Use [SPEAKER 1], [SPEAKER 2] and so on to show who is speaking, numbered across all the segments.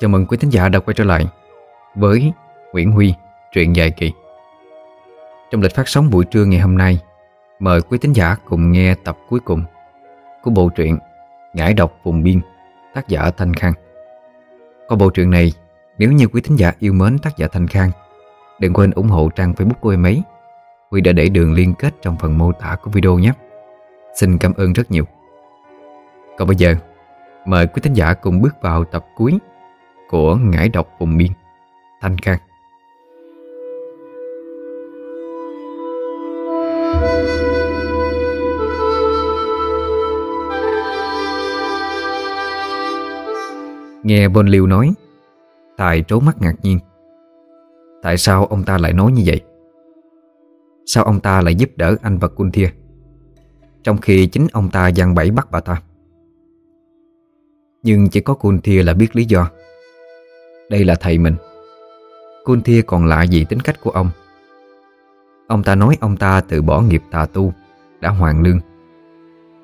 [SPEAKER 1] Chào mừng quý thính giả đã quay trở lại với Nguyễn Huy, truyện dài kỳ. Trong lịch phát sóng buổi trưa ngày hôm nay, mời quý thính giả cùng nghe tập cuối cùng của bộ truyện Ngải độc vùng biên, tác giả Thanh Khang. Qua bộ truyện này, nếu như quý thính giả yêu mến tác giả Thanh Khang, đừng quên ủng hộ trang Facebook của em ấy. Huy đã để đường liên kết trong phần mô tả của video nhé. Xin cảm ơn rất nhiều. Còn bây giờ, mời quý thính giả cùng bước vào tập cuối của Ngải độc vùng biên, Thanh Khang. Nghe bôn Liêu nói Tài trố mắt ngạc nhiên. Tại sao ông ta lại nói như vậy? Sao ông ta lại giúp đỡ anh và Kunthia Trong khi chính ông ta gian bẫy bắt bà ta? Nhưng chỉ có Kunthia là biết lý do. Đây là thầy mình. Kunthia còn lạ gì tính cách của ông? Ông ta nói ông ta từ bỏ nghiệp tà tu, Đã hoàn lương.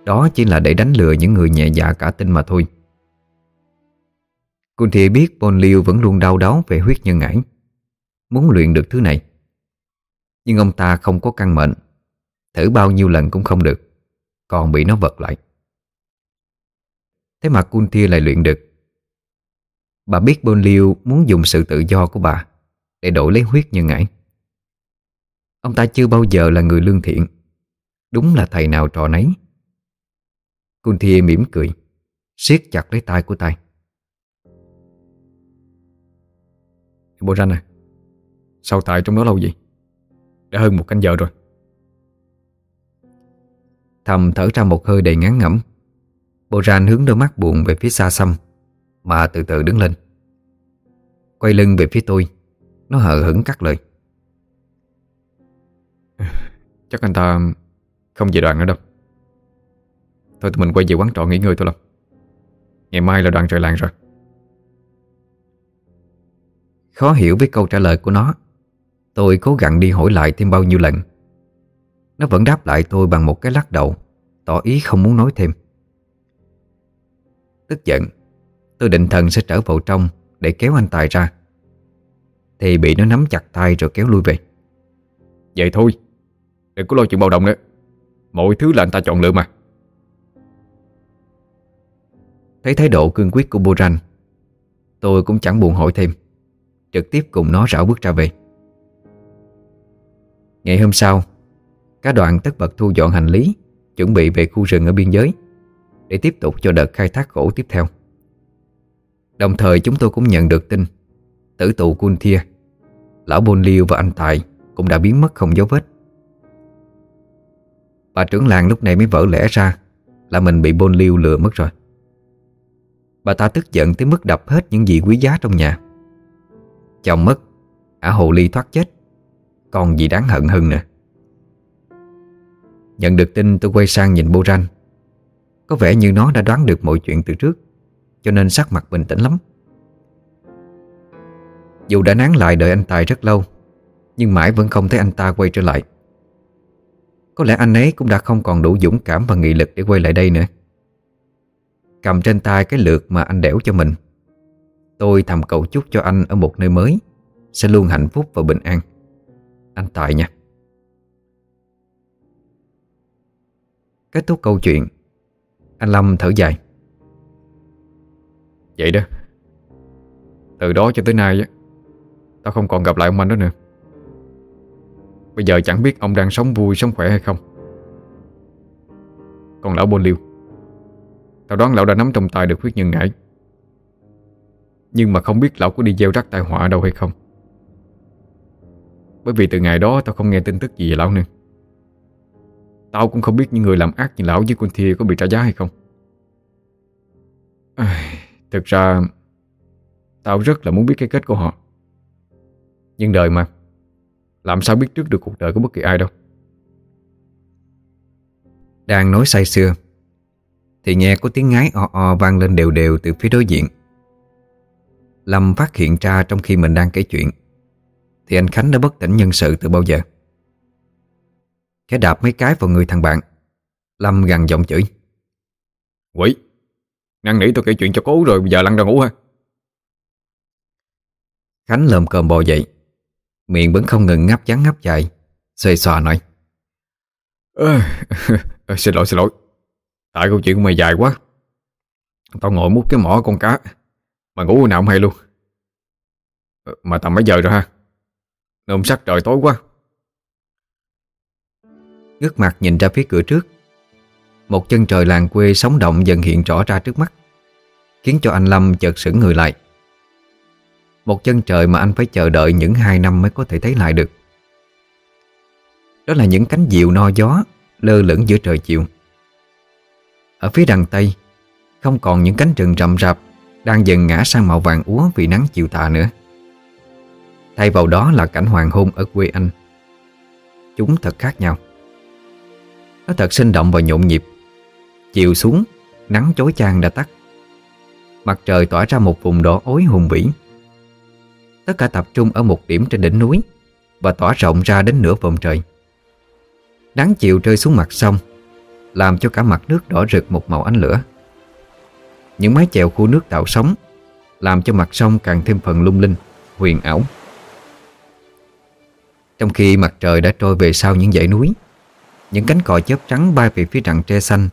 [SPEAKER 1] Đó chỉ là để đánh lừa những người nhẹ dạ cả tin mà thôi. Quân Thia biết Bon Liêu vẫn luôn đau đớn về huyết nhân ngải Muốn luyện được thứ này. Nhưng ông ta không có căn mệnh, Thử bao nhiêu lần cũng không được, Còn bị nó vật lại. Thế mà Kun Thia lại luyện được. Bà biết bôn Liêu muốn dùng sự tự do của bà Để đổi lấy huyết như ngải Ông ta chưa bao giờ là người lương thiện. Đúng là thầy nào trò nấy. Kun thi mỉm cười, siết chặt lấy tay của tay
[SPEAKER 2] Bộ ranh à Sao tại trong đó lâu gì Đã hơn một canh giờ rồi.
[SPEAKER 1] Thầm thở ra một hơi đầy ngán ngẩm. Bộ ran hướng đôi mắt buồn về phía xa xăm. Mà từ từ đứng lên. Quay lưng về phía tôi. Nó hờ hững cắt lời.
[SPEAKER 2] Chắc anh ta không về đoàn nữa đâu. Thôi tụi mình quay về quán trọ nghỉ ngơi thôi Lâm Ngày mai là đoàn trời làng rồi.
[SPEAKER 1] Khó hiểu với câu trả lời của nó. Tôi cố gắng đi hỏi lại thêm bao nhiêu lần. Nó vẫn đáp lại tôi bằng một cái lắc đầu Tỏ ý không muốn nói thêm. Tức giận Tôi định thần sẽ trở vào trong Để kéo anh Tài ra. Thì bị nó nắm chặt tay rồi kéo lui về.
[SPEAKER 2] Vậy thôi Đừng có lo chuyện bạo động nữa. Mọi thứ là anh ta chọn lựa mà.
[SPEAKER 1] Thấy thái độ cương quyết của Boran Tôi cũng chẳng buồn hỏi thêm. Trực tiếp cùng nó rảo bước ra về. Ngày hôm sau Cả đoàn tất bật thu dọn hành lý Chuẩn bị về khu rừng ở biên giới Để tiếp tục cho đợt khai thác gỗ tiếp theo Đồng thời chúng tôi cũng nhận được tin, Tử tù Kun Thia, Lão Bôn Liêu và anh Tài Cũng đã biến mất không dấu vết. Bà trưởng làng lúc này mới vỡ lẽ ra Là mình bị Bôn Liêu lừa mất rồi. Bà ta tức giận tới mức đập hết những gì quý giá trong nhà. Chồng mất, Ả hồ ly thoát chết, Còn gì đáng hận hơn nữa. Nhận được tin, tôi quay sang nhìn Bô Ranh. Có vẻ như nó đã đoán được mọi chuyện từ trước. Cho nên sắc mặt bình tĩnh lắm. Dù đã nán lại đợi anh Tài rất lâu, Nhưng mãi vẫn không thấy anh ta quay trở lại. Có lẽ anh ấy cũng đã không còn đủ dũng cảm và nghị lực để quay lại đây nữa. Cầm trên tay cái lược mà anh đẻo cho mình. Tôi thầm cầu chúc cho anh ở một nơi mới, Sẽ luôn hạnh phúc và bình an. Anh Tài nha. Kết thúc câu chuyện, Anh Lâm thở dài.
[SPEAKER 2] Vậy đó. Từ đó cho tới nay Tao không còn gặp lại ông anh đó nữa. Bây giờ chẳng biết ông đang sống vui, sống khỏe hay không. Còn lão Bôn Liêu, Tao đoán lão đã nắm trong tay được huyết nhân ngải. Nhưng mà không biết lão có đi gieo rắc tai họa đâu hay không. Bởi vì từ ngày đó tao không nghe tin tức gì về lão nữa. Tao cũng không biết những người làm ác như lão với con Thia có bị trả giá hay không. Ai... Thực ra Tao rất là muốn biết cái kết của họ. Nhưng đời mà Làm sao biết trước được cuộc đời của bất kỳ ai đâu?
[SPEAKER 1] Đang nói say sưa Thì nghe có tiếng ngái o o vang lên đều đều từ phía đối diện. Lâm phát hiện ra trong khi mình đang kể chuyện Thì anh Khánh đã bất tỉnh nhân sự từ bao giờ? Khẽ đạp mấy cái vào người thằng bạn. Lâm gằn giọng chửi.
[SPEAKER 2] Quỷ Năn nỉ tôi kể chuyện cho cố rồi bây giờ lăn ra ngủ ha.
[SPEAKER 1] Khánh lồm cơm bò dậy. Miệng vẫn không ngừng ngáp chán ngáp dài. Xoay xòa nói.
[SPEAKER 2] Ơ, Xin lỗi xin lỗi. Tại câu chuyện của mày dài quá. Tao ngồi mút cái mỏ con cá Mà ngủ nào không hay luôn. Ờ, Mà tầm mấy giờ rồi ha? Nôm sắc trời tối quá.
[SPEAKER 1] Ngước mặt nhìn ra phía cửa trước một chân trời làng quê sống động dần hiện rõ ra trước mắt, Khiến cho anh Lâm chợt sững người lại. Một chân trời mà anh phải chờ đợi những hai năm mới có thể thấy lại được. Đó là những cánh diều no gió, Lơ lửng giữa trời chiều. Ở phía đằng Tây, Không còn những cánh rừng rậm rạp Đang dần ngã sang màu vàng úa vì nắng chiều tà nữa. Thay vào đó là cảnh hoàng hôn ở quê anh. Chúng thật khác nhau. Nó thật sinh động và nhộn nhịp. Chiều xuống, Nắng chói chang đã tắt. Mặt trời tỏa ra một vùng đỏ ối hùng vĩ. Tất cả tập trung ở một điểm trên đỉnh núi Và tỏa rộng ra đến nửa vòng trời. Nắng chiều rơi xuống mặt sông, Làm cho cả mặt nước đỏ rực một màu ánh lửa. Những mái chèo khu nước tạo sóng Làm cho mặt sông càng thêm phần lung linh, Huyền ảo. Trong khi mặt trời đã trôi về sau những dãy núi, Những cánh cò chớp trắng bay về phía rặng tre xanh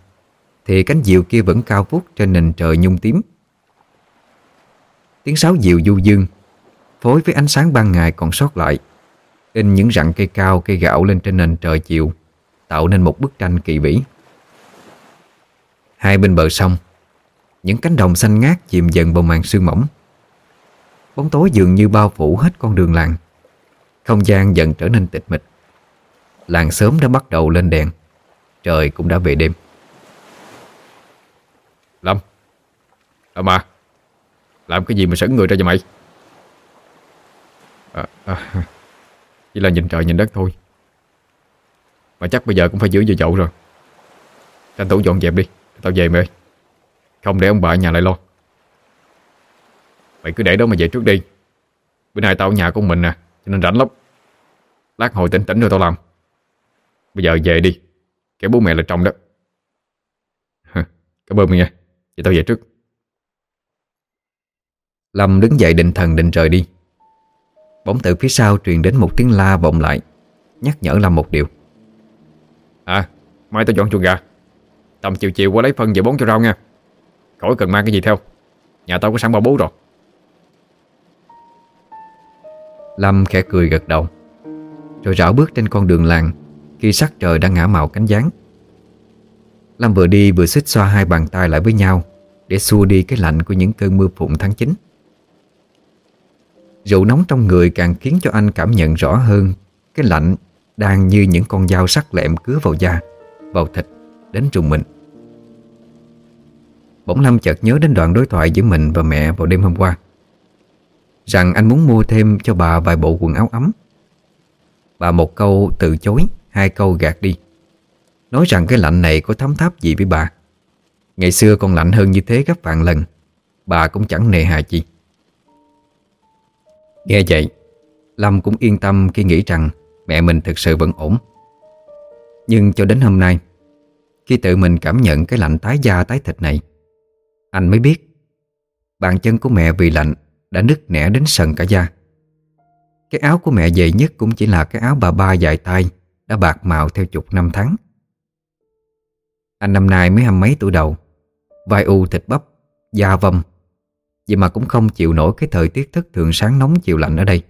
[SPEAKER 1] thì cánh diều kia vẫn cao vút trên nền trời nhung tím. Tiếng sáo diều du dương, Phối với ánh sáng ban ngày còn sót lại, In những rặng cây cao, cây gạo lên trên nền trời chiều, Tạo nên một bức tranh kỳ vĩ. Hai bên bờ sông, Những cánh đồng xanh ngát chìm dần vào màn sương mỏng. Bóng tối dường như bao phủ hết con đường làng. Không gian dần trở nên tịch mịch. Làng sớm đã bắt đầu lên đèn, Trời cũng đã về đêm
[SPEAKER 2] Lâm Ờ, Lâm à Làm cái gì mà sẵn người ra cho mày? À, à, Chỉ là nhìn trời nhìn đất thôi. Mà chắc bây giờ cũng phải giữ vô dậu rồi. Tranh thủ dọn dẹp đi Tao về mày ơi. Không để ông bà ở nhà lại lo. Mày cứ để đó mà về trước đi. Bữa nay tao ở nhà của mình nè Cho nên rảnh lắm. Lát hồi tỉnh tỉnh rồi tao làm. Bây giờ về đi Kẻ bố mẹ là trong đó. Cảm ơn mày nha. Vậy tao về trước.
[SPEAKER 1] Lâm đứng dậy định thần định rời đi. Bỗng từ phía sau truyền đến một tiếng la vọng lại Nhắc nhở Lâm một điều.
[SPEAKER 2] À mai tao dọn chuồng gà. Tầm chiều chiều qua lấy phân về bón cho rau nha. Khỏi cần mang cái gì theo. Nhà tao có sẵn bao bố rồi.
[SPEAKER 1] Lâm khẽ cười gật đầu Rồi rảo bước trên con đường làng Khi sắc trời đang ngã màu cánh gián Lâm vừa đi vừa xích xoa hai bàn tay lại với nhau Để xua đi cái lạnh của những cơn mưa phụng tháng 9 Rượu nóng trong người càng khiến cho anh cảm nhận rõ hơn Cái lạnh đang như những con dao sắc lẹm cứa vào da, Vào thịt, Đến trùng mình. Bỗng Lâm chợt nhớ đến đoạn đối thoại giữa mình và mẹ vào đêm hôm qua, Rằng anh muốn mua thêm cho bà vài bộ quần áo ấm. Bà một câu từ chối, Hai câu gạt đi, Nói rằng cái lạnh này có thấm tháp gì với bà. Ngày xưa còn lạnh hơn như thế gấp vạn lần, Bà cũng chẳng nề hà chi. Nghe vậy, Lâm cũng yên tâm khi nghĩ rằng Mẹ mình thực sự vẫn ổn. Nhưng cho đến hôm nay, Khi tự mình cảm nhận cái lạnh tái da tái thịt này, Anh mới biết Bàn chân của mẹ vì lạnh Đã nứt nẻ đến sần cả da. Cái áo của mẹ dày nhất Cũng chỉ là cái áo bà ba dài tay Đã bạc màu theo chục năm tháng. Anh năm nay mới hăm mấy tuổi đầu, Vai u thịt bắp, Da vâm. Vậy mà cũng không chịu nổi cái thời tiết thất thường sáng nóng chiều lạnh ở đây.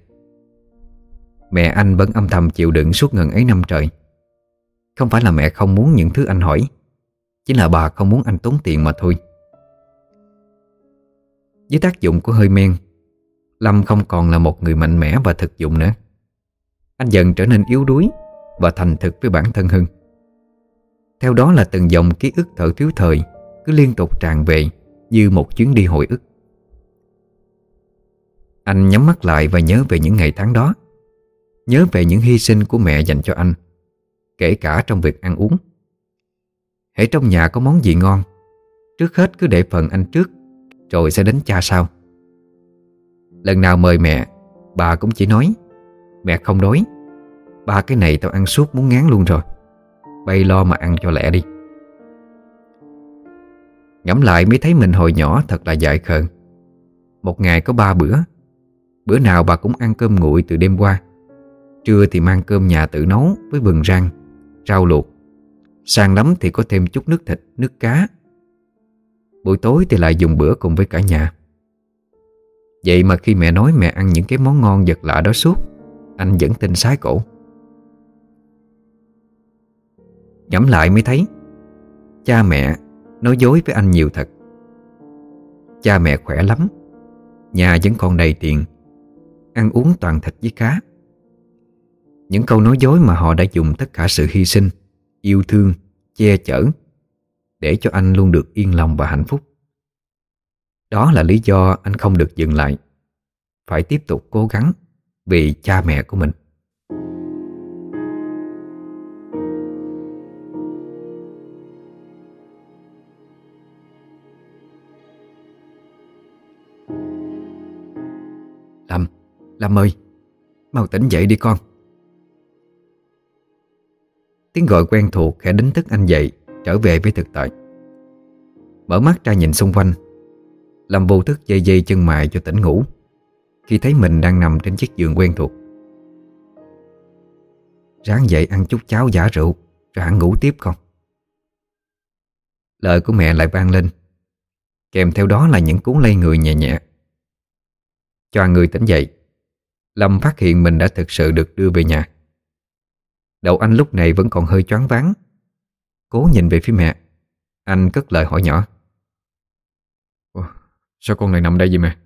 [SPEAKER 1] Mẹ anh vẫn âm thầm chịu đựng suốt ngần ấy năm trời. Không phải là mẹ không muốn những thứ anh hỏi, Chỉ là bà không muốn anh tốn tiền mà thôi. Với tác dụng của hơi men, Lâm không còn là một người mạnh mẽ và thực dụng nữa. Anh dần trở nên yếu đuối Và thành thực với bản thân hơn. Theo đó là từng dòng ký ức thở thiếu thời Cứ liên tục tràn về Như một chuyến đi hồi ức anh nhắm mắt lại và nhớ về những ngày tháng đó. Nhớ về những hy sinh của mẹ dành cho anh, Kể cả trong việc ăn uống. Hãy trong nhà có món gì ngon, Trước hết cứ để phần anh trước, Rồi sẽ đến cha sau. Lần nào mời mẹ, Bà cũng chỉ nói, Mẹ không đói, Ba cái này tao ăn suốt muốn ngán luôn rồi, Bay lo mà ăn cho lẹ đi. Ngẫm lại mới thấy mình hồi nhỏ thật là dại khờ. Một ngày có ba bữa Bữa nào bà cũng ăn cơm nguội từ đêm qua. Trưa thì mang cơm nhà tự nấu Với vừng rang, rau luộc. Sang lắm thì có thêm chút nước thịt, nước cá. Buổi tối thì lại dùng bữa cùng với cả nhà. Vậy mà khi mẹ nói mẹ ăn những cái món ngon vật lạ đó suốt Anh vẫn tin sái cổ. Ngẫm lại mới thấy Cha mẹ nói dối với anh nhiều thật. Cha mẹ khỏe lắm Nhà vẫn còn đầy tiền. Ăn uống toàn thịt với cá. Những câu nói dối mà họ đã dùng tất cả sự hy sinh Yêu thương, che chở Để cho anh luôn được yên lòng và hạnh phúc. Đó là lý do anh không được dừng lại Phải tiếp tục cố gắng Vì cha mẹ của mình. Lâm ơi, Mau tỉnh dậy đi con. Tiếng gọi quen thuộc khẽ đánh thức anh dậy, Trở về với thực tại. Mở mắt ra nhìn xung quanh, Lâm vô thức dây dây chân mại cho tỉnh ngủ, Khi thấy mình đang nằm trên chiếc giường quen thuộc. Ráng dậy ăn chút cháo giả rượu, Rồi hẳn ngủ tiếp con. Lời của mẹ lại vang lên, Kèm theo đó là những cú lay người nhẹ nhẹ. Cho người tỉnh dậy Lâm phát hiện mình đã thực sự được đưa về nhà. Đầu anh lúc này vẫn còn hơi choáng váng. Cố nhìn về phía mẹ. Anh cất lời hỏi nhỏ.
[SPEAKER 2] Ủa, Sao con lại nằm đây vậy mẹ?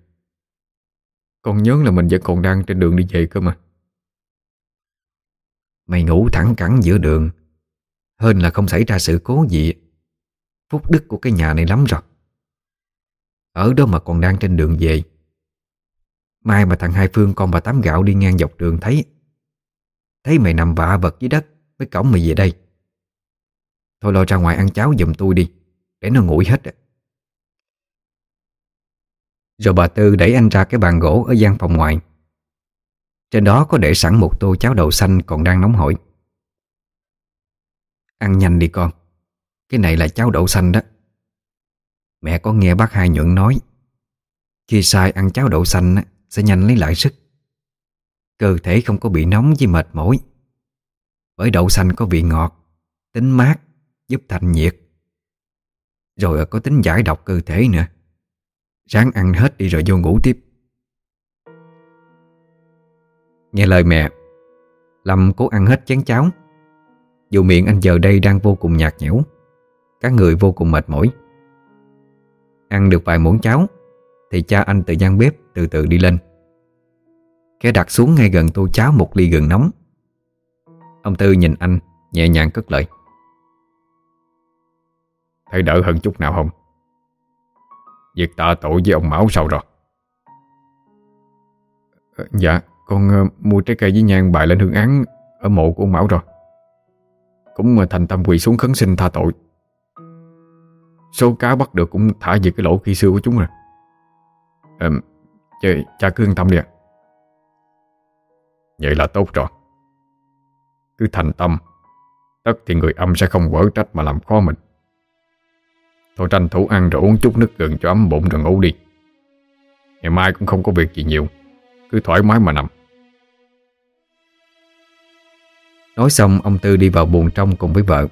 [SPEAKER 2] Con nhớ là mình vẫn còn đang trên đường đi về cơ mà.
[SPEAKER 1] Mày ngủ thẳng cẳng giữa đường. Hơn là không xảy ra sự cố gì. Phúc đức của cái nhà này lắm rồi. Ở đó mà còn đang trên đường về Mai mà thằng Hai Phương con bà Tám Gạo đi ngang dọc đường thấy. Thấy mày nằm vạ vật dưới đất, Mới cổng mày về đây. Thôi lo ra ngoài ăn cháo giùm tôi đi, Để nó nguội hết Rồi bà Tư đẩy anh ra cái bàn gỗ Ở gian phòng ngoài. Trên đó có để sẵn một tô cháo đậu xanh Còn đang nóng hổi. Ăn nhanh đi con, Cái này là cháo đậu xanh đó. Mẹ có nghe bác hai nhuận nói, Khi sai ăn cháo đậu xanh sẽ nhanh lấy lại sức. Cơ thể không có bị nóng với mệt mỏi. Bởi đậu xanh có vị ngọt, Tính mát, Giúp thanh nhiệt. Rồi có tính giải độc cơ thể nữa. Ráng ăn hết đi rồi vô ngủ tiếp. Nghe lời mẹ, Lâm cố ăn hết chén cháo. Dù miệng anh giờ đây đang vô cùng nhạt nhẽo, Các người vô cùng mệt mỏi. Ăn được vài muỗng cháo, Thì cha anh từ gian bếp từ từ đi lên. Kẻ đặt xuống ngay gần tô cháo một ly gừng nóng. Ông Tư nhìn anh Nhẹ nhàng cất lời.
[SPEAKER 2] Thấy đỡ hơn chút nào không? Việc tạ tội với ông Mão sao rồi? Ờ, dạ Con uh, mua trái cây với nhang bài lên hương án Ở mộ của ông Mão rồi. Cũng ờ, thành tâm quỳ xuống khấn sinh tha tội. Số cá bắt được cũng thả về cái lỗ khi xưa của chúng rồi. À, Chứ cha cứ yên tâm đi ạ. Vậy là tốt rồi. Cứ thành tâm, Tất thì người âm sẽ không quở trách mà làm khó mình. Thôi tranh thủ ăn rồi uống chút nước gừng cho ấm bụng rồi ngủ đi. Ngày mai cũng không có việc gì nhiều, Cứ thoải mái mà nằm.
[SPEAKER 1] Nói xong, ông Tư đi vào buồng trong cùng với vợ.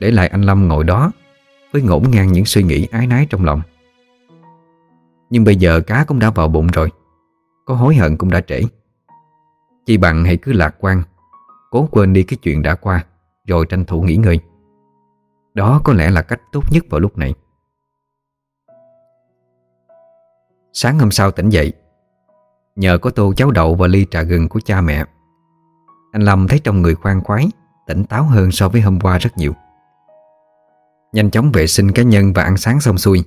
[SPEAKER 1] Để lại anh Lâm ngồi đó, Với ngổn ngang những suy nghĩ ái nái trong lòng. Nhưng bây giờ cá cũng đã vào bụng rồi. Có hối hận cũng đã trễ. Chỉ bằng hãy cứ lạc quan. Cố quên đi cái chuyện đã qua, Rồi tranh thủ nghỉ ngơi. Đó có lẽ là cách tốt nhất vào lúc này. Sáng hôm sau tỉnh dậy, Nhờ có tô cháo đậu và ly trà gừng của cha mẹ, Anh Lâm thấy trong người khoan khoái, Tỉnh táo hơn so với hôm qua rất nhiều. Nhanh chóng vệ sinh cá nhân và ăn sáng xong xuôi.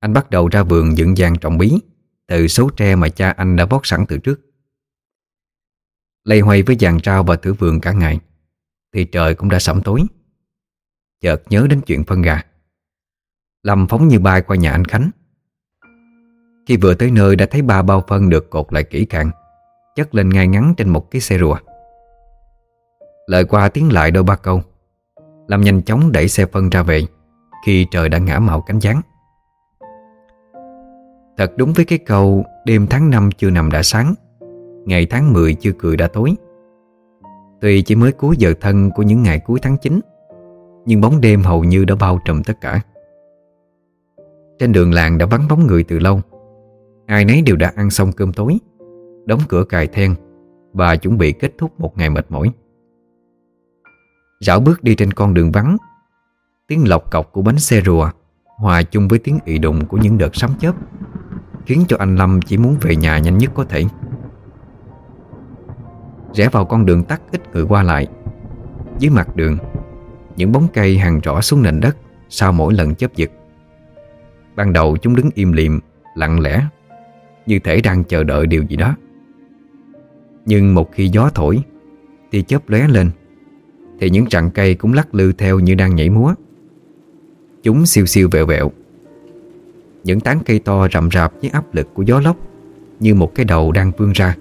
[SPEAKER 1] Anh bắt đầu ra vườn dựng dàn trồng bí, Từ số tre mà cha anh đã bót sẵn từ trước. Lây hoay với dàn trao và thử vườn cả ngày, Thì trời cũng đã sẩm tối. Chợt nhớ đến chuyện phân gà. Lâm phóng như bay qua nhà anh Khánh. Khi vừa tới nơi đã thấy ba bao phân được cột lại kỹ càng, Chất lên ngay ngắn trên một cái xe rùa. Lời qua tiếng lại đôi ba câu, Lâm nhanh chóng đẩy xe phân ra về, Khi trời đã ngã màu cánh gián. Thật đúng với cái câu, Đêm tháng năm chưa nằm đã sáng, Ngày tháng 10 chưa cười đã tối. Tuy chỉ mới cuối giờ thân của những ngày cuối tháng 9 Nhưng bóng đêm hầu như đã bao trùm tất cả. Trên đường làng đã vắng bóng người từ lâu. Ai nấy đều đã ăn xong cơm tối, Đóng cửa cài then Và chuẩn bị kết thúc một ngày mệt mỏi. Rảo bước đi trên con đường vắng, Tiếng lọc cọc của bánh xe rùa Hòa chung với tiếng ị đụng của những đợt sóng chớp. Khiến cho anh Lâm chỉ muốn về nhà nhanh nhất có thể. Rẽ vào con đường tắt ít người qua lại. Dưới mặt đường, Những bóng cây hàng rõ xuống nền đất Sau mỗi lần chớp giật. Ban đầu chúng đứng im lìm, Lặng lẽ, Như thể đang chờ đợi điều gì đó. Nhưng một khi gió thổi Thì chớp lóe lên, Thì những rặng cây cũng lắc lư theo như đang nhảy múa. Chúng siêu siêu vẹo vẹo. Những tán cây to rậm rạp với áp lực của gió lốc, Như một cái đầu đang vươn ra.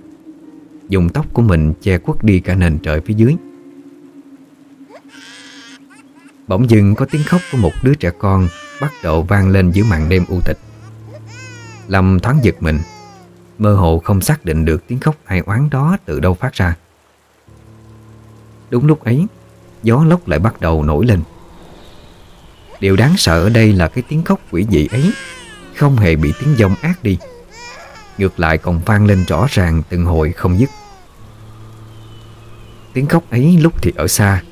[SPEAKER 1] Dùng tóc của mình che quất đi cả nền trời phía dưới. Bỗng dưng có tiếng khóc của một đứa trẻ con Bắt đầu vang lên giữa màn đêm u tịch. Lâm thoáng giật mình, Mơ hồ không xác định được tiếng khóc ai oán đó từ đâu phát ra. Đúng lúc ấy, Gió lốc lại bắt đầu nổi lên. Điều đáng sợ ở đây là cái tiếng khóc quỷ dị ấy không hề bị tiếng giông ác đi. Ngược lại còn vang lên rõ ràng từng hồi không dứt. Tiếng khóc ấy lúc thì ở xa,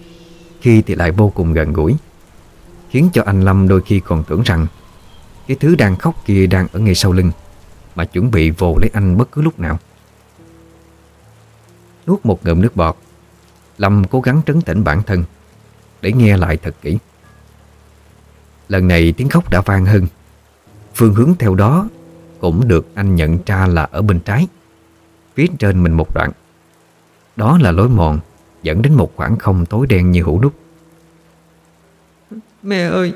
[SPEAKER 1] Khi thì lại vô cùng gần gũi, Khiến cho anh Lâm đôi khi còn tưởng rằng Cái thứ đang khóc kia đang ở ngay sau lưng, Mà chuẩn bị vồ lấy anh bất cứ lúc nào. Nuốt một ngụm nước bọt, Lâm cố gắng trấn tĩnh bản thân Để nghe lại thật kỹ. Lần này tiếng khóc đã vang hơn Phương hướng theo đó Cũng được anh nhận ra là ở bên trái. Phía trên mình một đoạn. Đó là lối mòn Dẫn đến một khoảng không tối đen như hũ nút.
[SPEAKER 3] Mẹ ơi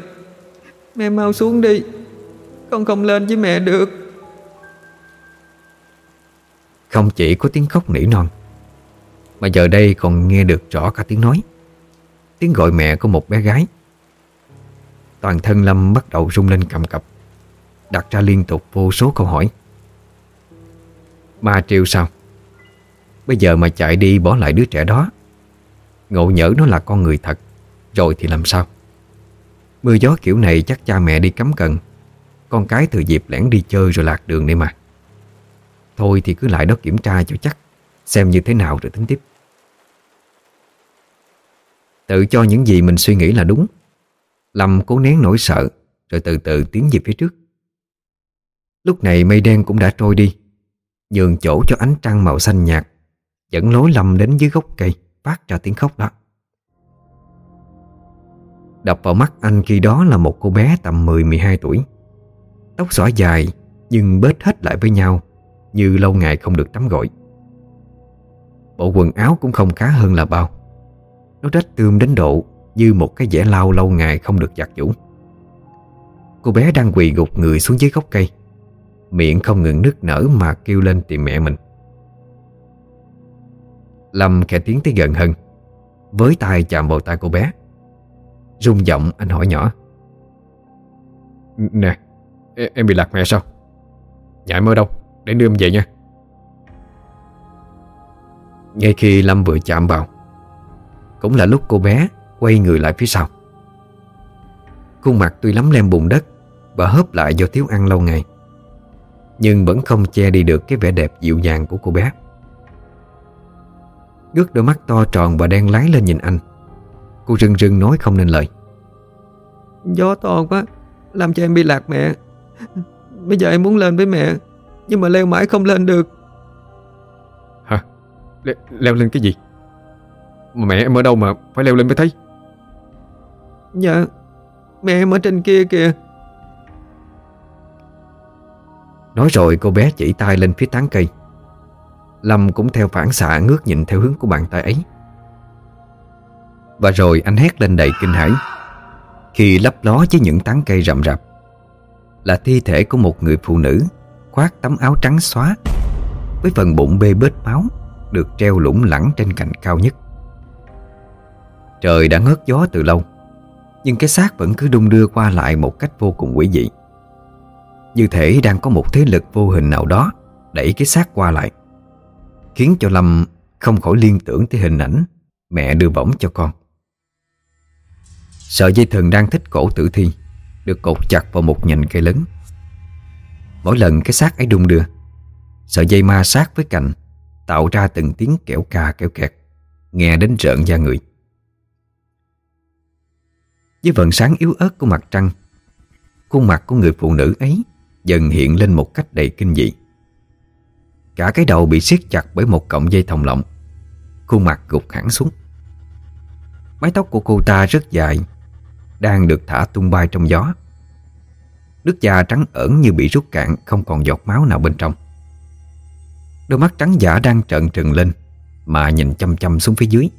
[SPEAKER 3] Mẹ mau xuống đi. Con không lên với mẹ được.
[SPEAKER 1] Không chỉ có tiếng khóc nỉ non Mà giờ đây còn nghe được rõ cả tiếng nói. Tiếng gọi mẹ của một bé gái. Toàn thân Lâm bắt đầu rung lên cầm cập Đặt ra liên tục vô số câu hỏi. Ba triệu sao? Bây giờ mà chạy đi bỏ lại đứa trẻ đó. Ngộ nhỡ nó là con người thật, Rồi thì làm sao? Mưa gió kiểu này chắc cha mẹ đi cắm cần. Con cái từ dịp lẻn đi chơi rồi lạc đường đây mà. Thôi thì cứ lại đó kiểm tra cho chắc, Xem như thế nào rồi tính tiếp. Tự cho những gì mình suy nghĩ là đúng. Lâm cố nén nỗi sợ, Rồi từ từ tiến về phía trước. Lúc này mây đen cũng đã trôi đi. Nhường chỗ cho ánh trăng màu xanh nhạt, Dẫn lối lầm đến dưới gốc cây, Phát ra tiếng khóc đó. Đập vào mắt anh khi đó là một cô bé tầm 10-12 tuổi. Tóc xõa dài, Nhưng bết hết lại với nhau, Như lâu ngày không được tắm gội. Bộ quần áo cũng không khá hơn là bao. Nó rách tươm đến độ Như một cái vẻ lau lâu ngày không được giặt giũ. Cô bé đang quỳ gục người xuống dưới gốc cây. Miệng không ngừng nức nở mà kêu lên tìm mẹ mình. Lâm khẽ tiến tới gần hơn Với tay chạm vào tay cô bé rung giọng anh hỏi nhỏ.
[SPEAKER 2] Nè Em bị lạc mẹ sao? Nhà ở đâu? Để đưa em về nha.
[SPEAKER 1] Ngay khi Lâm vừa chạm vào Cũng là lúc cô bé Quay người lại phía sau. Khuôn mặt tuy lắm lem bùn đất Và hớp lại do thiếu ăn lâu ngày Nhưng vẫn không che đi được Cái vẻ đẹp dịu dàng của cô bé Ngước đôi mắt to tròn và đen lái lên nhìn anh Cô rưng rưng nói không nên lời
[SPEAKER 3] Gió to quá Làm cho em bị lạc mẹ Bây giờ em muốn lên với mẹ Nhưng mà leo mãi không lên được
[SPEAKER 2] Hả? Le leo lên cái gì? Mà mẹ em ở đâu mà phải leo lên mới thấy?
[SPEAKER 3] Dạ Mẹ em ở trên kia kìa
[SPEAKER 1] Nói rồi cô bé chỉ tay lên phía tán cây. Lâm cũng theo phản xạ ngước nhìn theo hướng của bàn tay ấy. Và rồi anh hét lên đầy kinh hãi. Khi lấp ló với những tán cây rậm rạp, Là thi thể của một người phụ nữ Khoác tấm áo trắng xóa, Với phần bụng bê bết máu, Được treo lủng lẳng trên cành cao nhất. Trời đã ngớt gió từ lâu, Nhưng cái xác vẫn cứ đung đưa qua lại một cách vô cùng quỷ dị. Như thể đang có một thế lực vô hình nào đó Đẩy cái xác qua lại, Khiến cho Lâm không khỏi liên tưởng tới hình ảnh Mẹ đưa bổng cho con. Sợi dây thừng đang thích cổ tử thi, Được cột chặt vào một nhành cây lớn. Mỗi lần cái xác ấy đung đưa, Sợi dây ma sát với cành Tạo ra từng tiếng kẻo ca kéo kẹt, Nghe đến rợn da người. Với vần sáng yếu ớt của mặt trăng, Khuôn mặt của người phụ nữ ấy Dần hiện lên một cách đầy kinh dị. Cả cái đầu bị siết chặt bởi một cọng dây thòng lọng, Khuôn mặt gục hẳn xuống. Mái tóc của cô ta rất dài, Đang được thả tung bay trong gió. Nước da trắng ẩn như bị rút cạn, Không còn giọt máu nào bên trong. Đôi mắt trắng giả đang trợn trừng lên, Mà nhìn chăm chăm xuống phía dưới.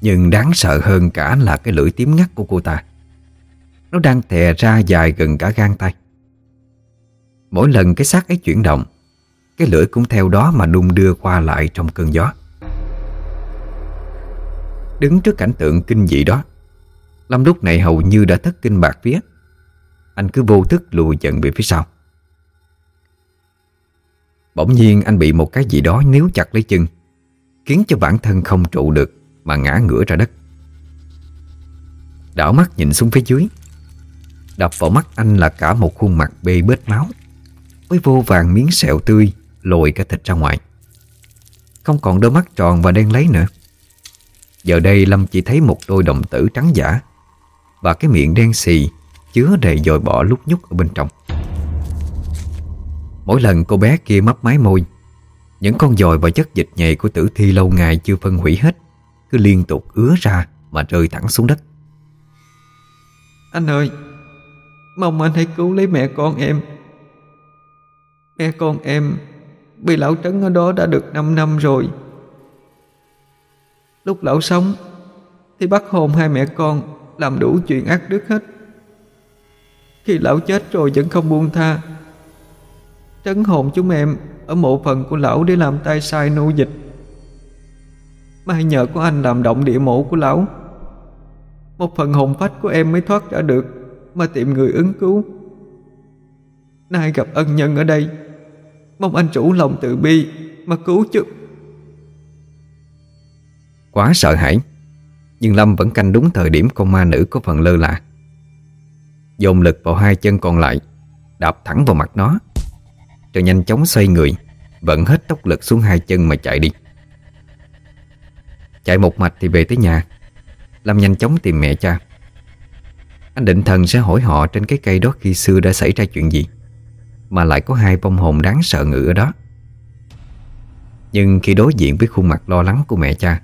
[SPEAKER 1] Nhưng đáng sợ hơn cả là cái lưỡi tím ngắt của cô ta. Nó đang thè ra dài gần cả gan tay. Mỗi lần cái xác ấy chuyển động, Cái lưỡi cũng theo đó mà đung đưa qua lại trong cơn gió. Đứng trước cảnh tượng kinh dị đó, Lâm lúc này hầu như đã thất kinh bạc vía Anh cứ vô thức lùi dần về phía sau. Bỗng nhiên anh bị một cái gì đó níu chặt lấy chân, Khiến cho bản thân không trụ được Mà ngã ngửa ra đất. Đảo mắt nhìn xuống phía dưới, Đập vào mắt anh là cả một khuôn mặt bê bết máu với vô vàng miếng sẹo tươi, Lồi cả thịt ra ngoài. Không còn đôi mắt tròn và đen lấy nữa. Giờ đây Lâm chỉ thấy một đôi đồng tử trắng giả Và cái miệng đen xì Chứa đầy dồi bỏ lúc nhúc ở bên trong. Mỗi lần cô bé kia mấp máy môi, Những con dồi và chất dịch nhầy của tử thi lâu ngày chưa phân hủy hết Cứ liên tục ứa ra mà rơi thẳng xuống đất.
[SPEAKER 3] Anh ơi, Mong anh hãy cứu lấy mẹ con em. Mẹ con em, Bị lão trấn ở đó đã được 5 năm rồi. Lúc lão sống, Thì bắt hồn hai mẹ con Làm đủ chuyện ác đức hết. Khi lão chết rồi vẫn không buông tha. Trấn hồn chúng em Ở mộ phần của lão để làm tay sai nô dịch. Mai nhờ có anh làm động địa mộ của lão. Một phần hồn phách của em mới thoát ra được, Mà tìm người ứng cứu. Nay gặp ân nhân ở đây. Mong anh chủ lòng từ bi Mà cứu chứ
[SPEAKER 1] Quá sợ hãi, Nhưng Lâm vẫn canh đúng thời điểm con ma nữ có phần lơ là. Dồn lực vào hai chân còn lại, Đạp thẳng vào mặt nó, Rồi nhanh chóng xoay người, Vận hết tốc lực xuống hai chân mà chạy đi. Chạy một mạch thì về tới nhà. Lâm nhanh chóng tìm mẹ cha. Anh định thần sẽ hỏi họ trên cái cây đó khi xưa đã xảy ra chuyện gì. Mà lại có hai vong hồn đáng sợ ngự ở đó. Nhưng khi đối diện với khuôn mặt lo lắng của mẹ cha,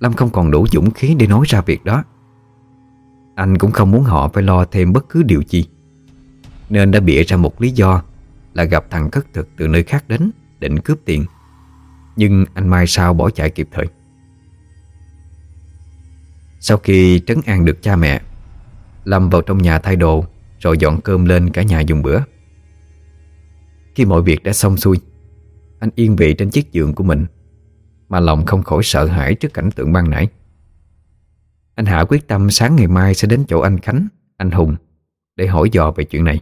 [SPEAKER 1] Lâm không còn đủ dũng khí để nói ra việc đó. Anh cũng không muốn họ phải lo thêm bất cứ điều gì Nên đã bịa ra một lý do Là gặp thằng cất thực từ nơi khác đến Định cướp tiền. Nhưng anh mai sao bỏ chạy kịp thời. Sau khi trấn an được cha mẹ, Lâm vào trong nhà thay đồ, Rồi dọn cơm lên cả nhà dùng bữa. Khi mọi việc đã xong xuôi. Anh yên vị trên chiếc giường của mình mà lòng không khỏi sợ hãi trước cảnh tượng ban nãy. Anh Hạ quyết tâm sáng ngày mai sẽ đến chỗ anh Khánh, anh Hùng Để hỏi dò về chuyện này.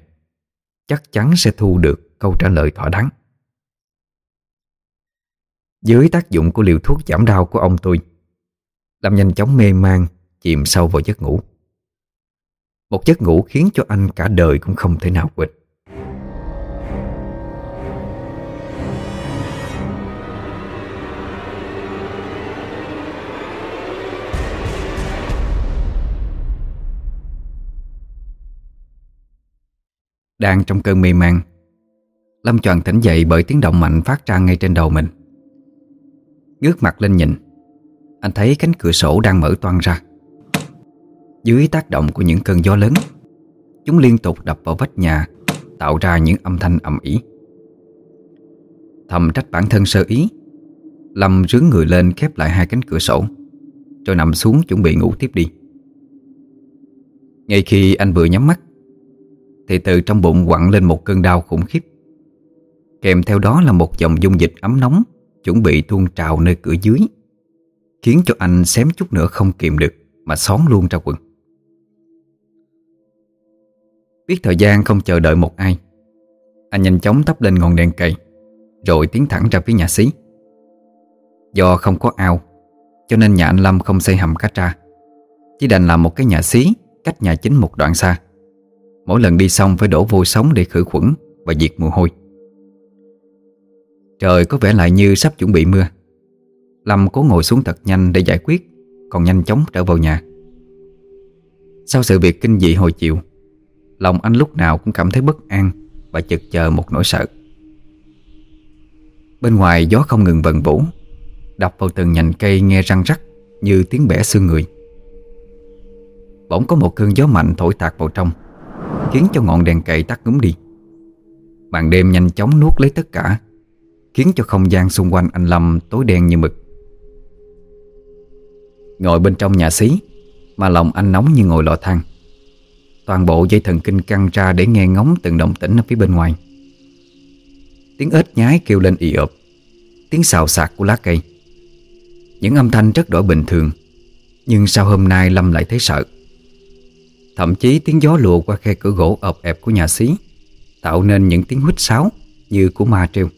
[SPEAKER 1] Chắc chắn sẽ thu được câu trả lời thỏa đáng. Dưới tác dụng của liều thuốc giảm đau của ông tôi làm nhanh chóng mê man Chìm sâu vào giấc ngủ. Một giấc ngủ khiến cho anh cả đời cũng không thể nào quên. Đang trong cơn mê man. Lâm choàng tỉnh dậy bởi tiếng động mạnh phát ra ngay trên đầu mình. Ngước mặt lên nhìn, Anh thấy cánh cửa sổ đang mở toang ra. Dưới tác động của những cơn gió lớn, Chúng liên tục đập vào vách nhà, Tạo ra những âm thanh ầm ĩ. Thầm trách bản thân sơ ý, Lâm rướng người lên khép lại hai cánh cửa sổ, Rồi nằm xuống chuẩn bị ngủ tiếp đi. Ngay khi anh vừa nhắm mắt thì từ trong bụng quặn lên một cơn đau khủng khiếp. Kèm theo đó là một dòng dung dịch ấm nóng, Chuẩn bị tuôn trào nơi cửa dưới, Khiến cho anh xém chút nữa không kìm được Mà xón luôn ra quần. Biết thời gian không chờ đợi một ai, Anh nhanh chóng tắp lên ngọn đèn cầy, Rồi tiến thẳng ra phía nhà xí. Do không có ao, Cho nên nhà anh Lâm không xây hầm cá tra, Chỉ đành làm một cái nhà xí Cách nhà chính một đoạn xa. Mỗi lần đi xong phải đổ vô sống để khử khuẩn Và diệt mùi hôi. Trời có vẻ lại như sắp chuẩn bị mưa. Lâm cố ngồi xuống thật nhanh để giải quyết, Còn nhanh chóng trở vào nhà. Sau sự việc kinh dị hồi chiều, Lòng anh lúc nào cũng cảm thấy bất an Và chực chờ một nỗi sợ. Bên ngoài gió không ngừng vần vũ, Đập vào từng nhành cây nghe răng rắc Như tiếng bẻ xương người. Bỗng có một cơn gió mạnh thổi tạt vào trong. Khiến cho ngọn đèn cậy tắt ngúm đi. Màn đêm nhanh chóng nuốt lấy tất cả, Khiến cho không gian xung quanh anh Lâm tối đen như mực. Ngồi bên trong nhà xí, Mà lòng anh nóng như ngồi lò than. Toàn bộ dây thần kinh căng ra để nghe ngóng từng động tĩnh ở phía bên ngoài. Tiếng ếch nhái kêu lên ì ộp Tiếng xào xạc của lá cây. Những âm thanh rất đổi bình thường, Nhưng sao hôm nay Lâm lại thấy sợ? Thậm chí tiếng gió lùa qua khe cửa gỗ ập ẹp của nhà xí, Tạo nên những tiếng huýt sáo Như của ma treo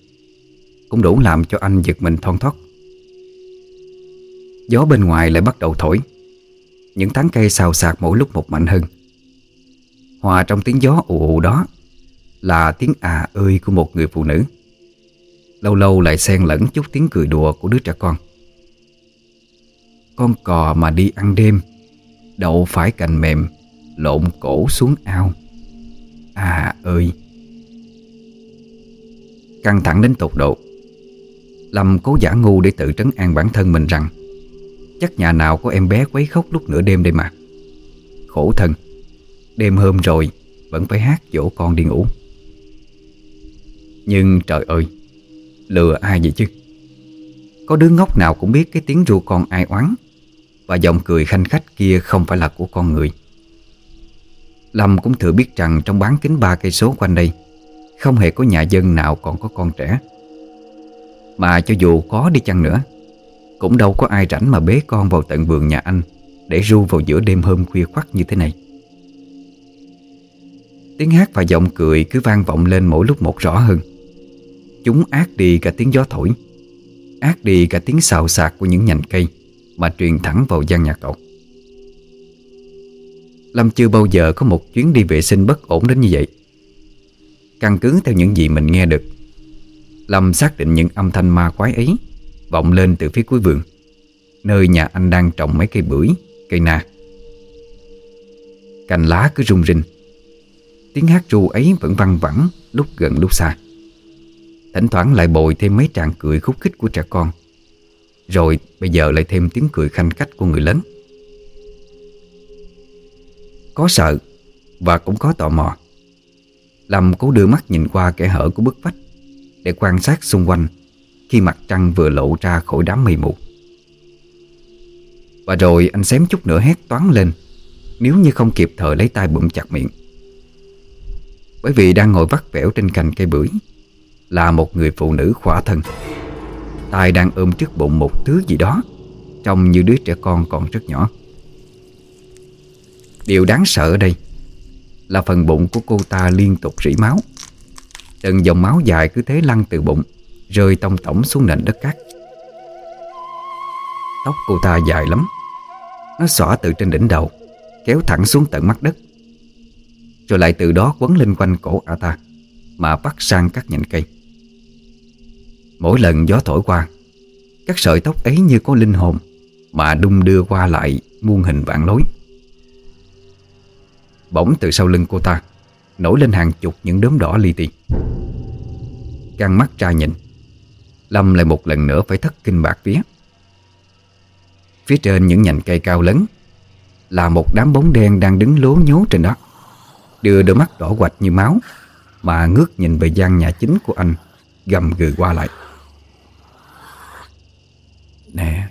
[SPEAKER 1] Cũng đủ làm cho anh giật mình thon thót. Gió bên ngoài lại bắt đầu thổi. Những tán cây xào xạc mỗi lúc một mạnh hơn. Hòa trong tiếng gió ù ù đó Là tiếng à ơi của một người phụ nữ. Lâu lâu lại xen lẫn chút tiếng cười đùa của đứa trẻ con. Con cò mà đi ăn đêm, Đậu phải cành mềm Lộn cổ xuống ao. À ơi! Căng thẳng đến tột độ. Lâm cố giả ngu để tự trấn an bản thân mình rằng, Chắc nhà nào có em bé quấy khóc lúc nửa đêm đây mà. Khổ thân, Đêm hôm rồi Vẫn phải hát dỗ con đi ngủ. Nhưng trời ơi, Lừa ai vậy chứ? Có đứa ngốc nào cũng biết cái tiếng ru con ai oán Và giọng cười khanh khách kia không phải là của con người. Lâm cũng thừa biết rằng trong bán kính ba cây số quanh đây, Không hề có nhà dân nào còn có con trẻ. Mà cho dù có đi chăng nữa, Cũng đâu có ai rảnh mà bế con vào tận vườn nhà anh Để ru vào giữa đêm hôm khuya khoắt như thế này. Tiếng hát và giọng cười cứ vang vọng lên mỗi lúc một rõ hơn. Chúng ác đi cả tiếng gió thổi, Ác đi cả tiếng xào xạc của những nhành cây Mà truyền thẳng vào gian nhà cậu. Lâm chưa bao giờ có một chuyến đi vệ sinh bất ổn đến như vậy. Căn cứ theo những gì mình nghe được, Lâm xác định những âm thanh ma quái ấy Vọng lên từ phía cuối vườn, Nơi nhà anh đang trồng mấy cây bưởi, Cây na. Cành lá cứ rung rinh. Tiếng hát ru ấy vẫn văng vẳng Lúc gần lúc xa. Thỉnh thoảng lại bồi thêm mấy tràng cười khúc khích của trẻ con. Rồi bây giờ lại thêm tiếng cười khanh khách của người lớn. Có sợ Và cũng có tò mò. Lâm cố đưa mắt nhìn qua kẻ hở của bức vách Để quan sát xung quanh Khi mặt trăng vừa lộ ra khỏi đám mây mù. Và rồi anh xém chút nữa hét toán lên, Nếu như không kịp thời lấy tay bụng chặt miệng. Bởi vì đang ngồi vắt vẻo trên cành cây bưởi Là một người phụ nữ khỏa thân. Tay đang ôm trước bụng một thứ gì đó, Trông như đứa trẻ con còn rất nhỏ. Điều đáng sợ ở đây Là phần bụng của cô ta liên tục rỉ máu. Từng dòng máu dài cứ thế lăn từ bụng, Rơi tông tổng xuống nền đất cát. Tóc cô ta dài lắm, Nó xõa từ trên đỉnh đầu, Kéo thẳng xuống tận mắt đất. Rồi lại từ đó quấn lên quanh cổ ả ta Mà bắt sang các nhành cây. Mỗi lần gió thổi qua, Các sợi tóc ấy như có linh hồn, Mà đung đưa qua lại muôn hình vạn lối. Bỗng từ sau lưng cô ta, Nổi lên hàng chục những đốm đỏ li ti. Căng mắt ra nhìn, Lâm lại một lần nữa phải thất kinh bạc vía. Phía trên những nhành cây cao lớn Là một đám bóng đen đang đứng lố nhố trên đó, Đưa đôi mắt đỏ quạch như máu Mà ngước nhìn về gian nhà chính của anh, Gầm gừ qua lại. Nè,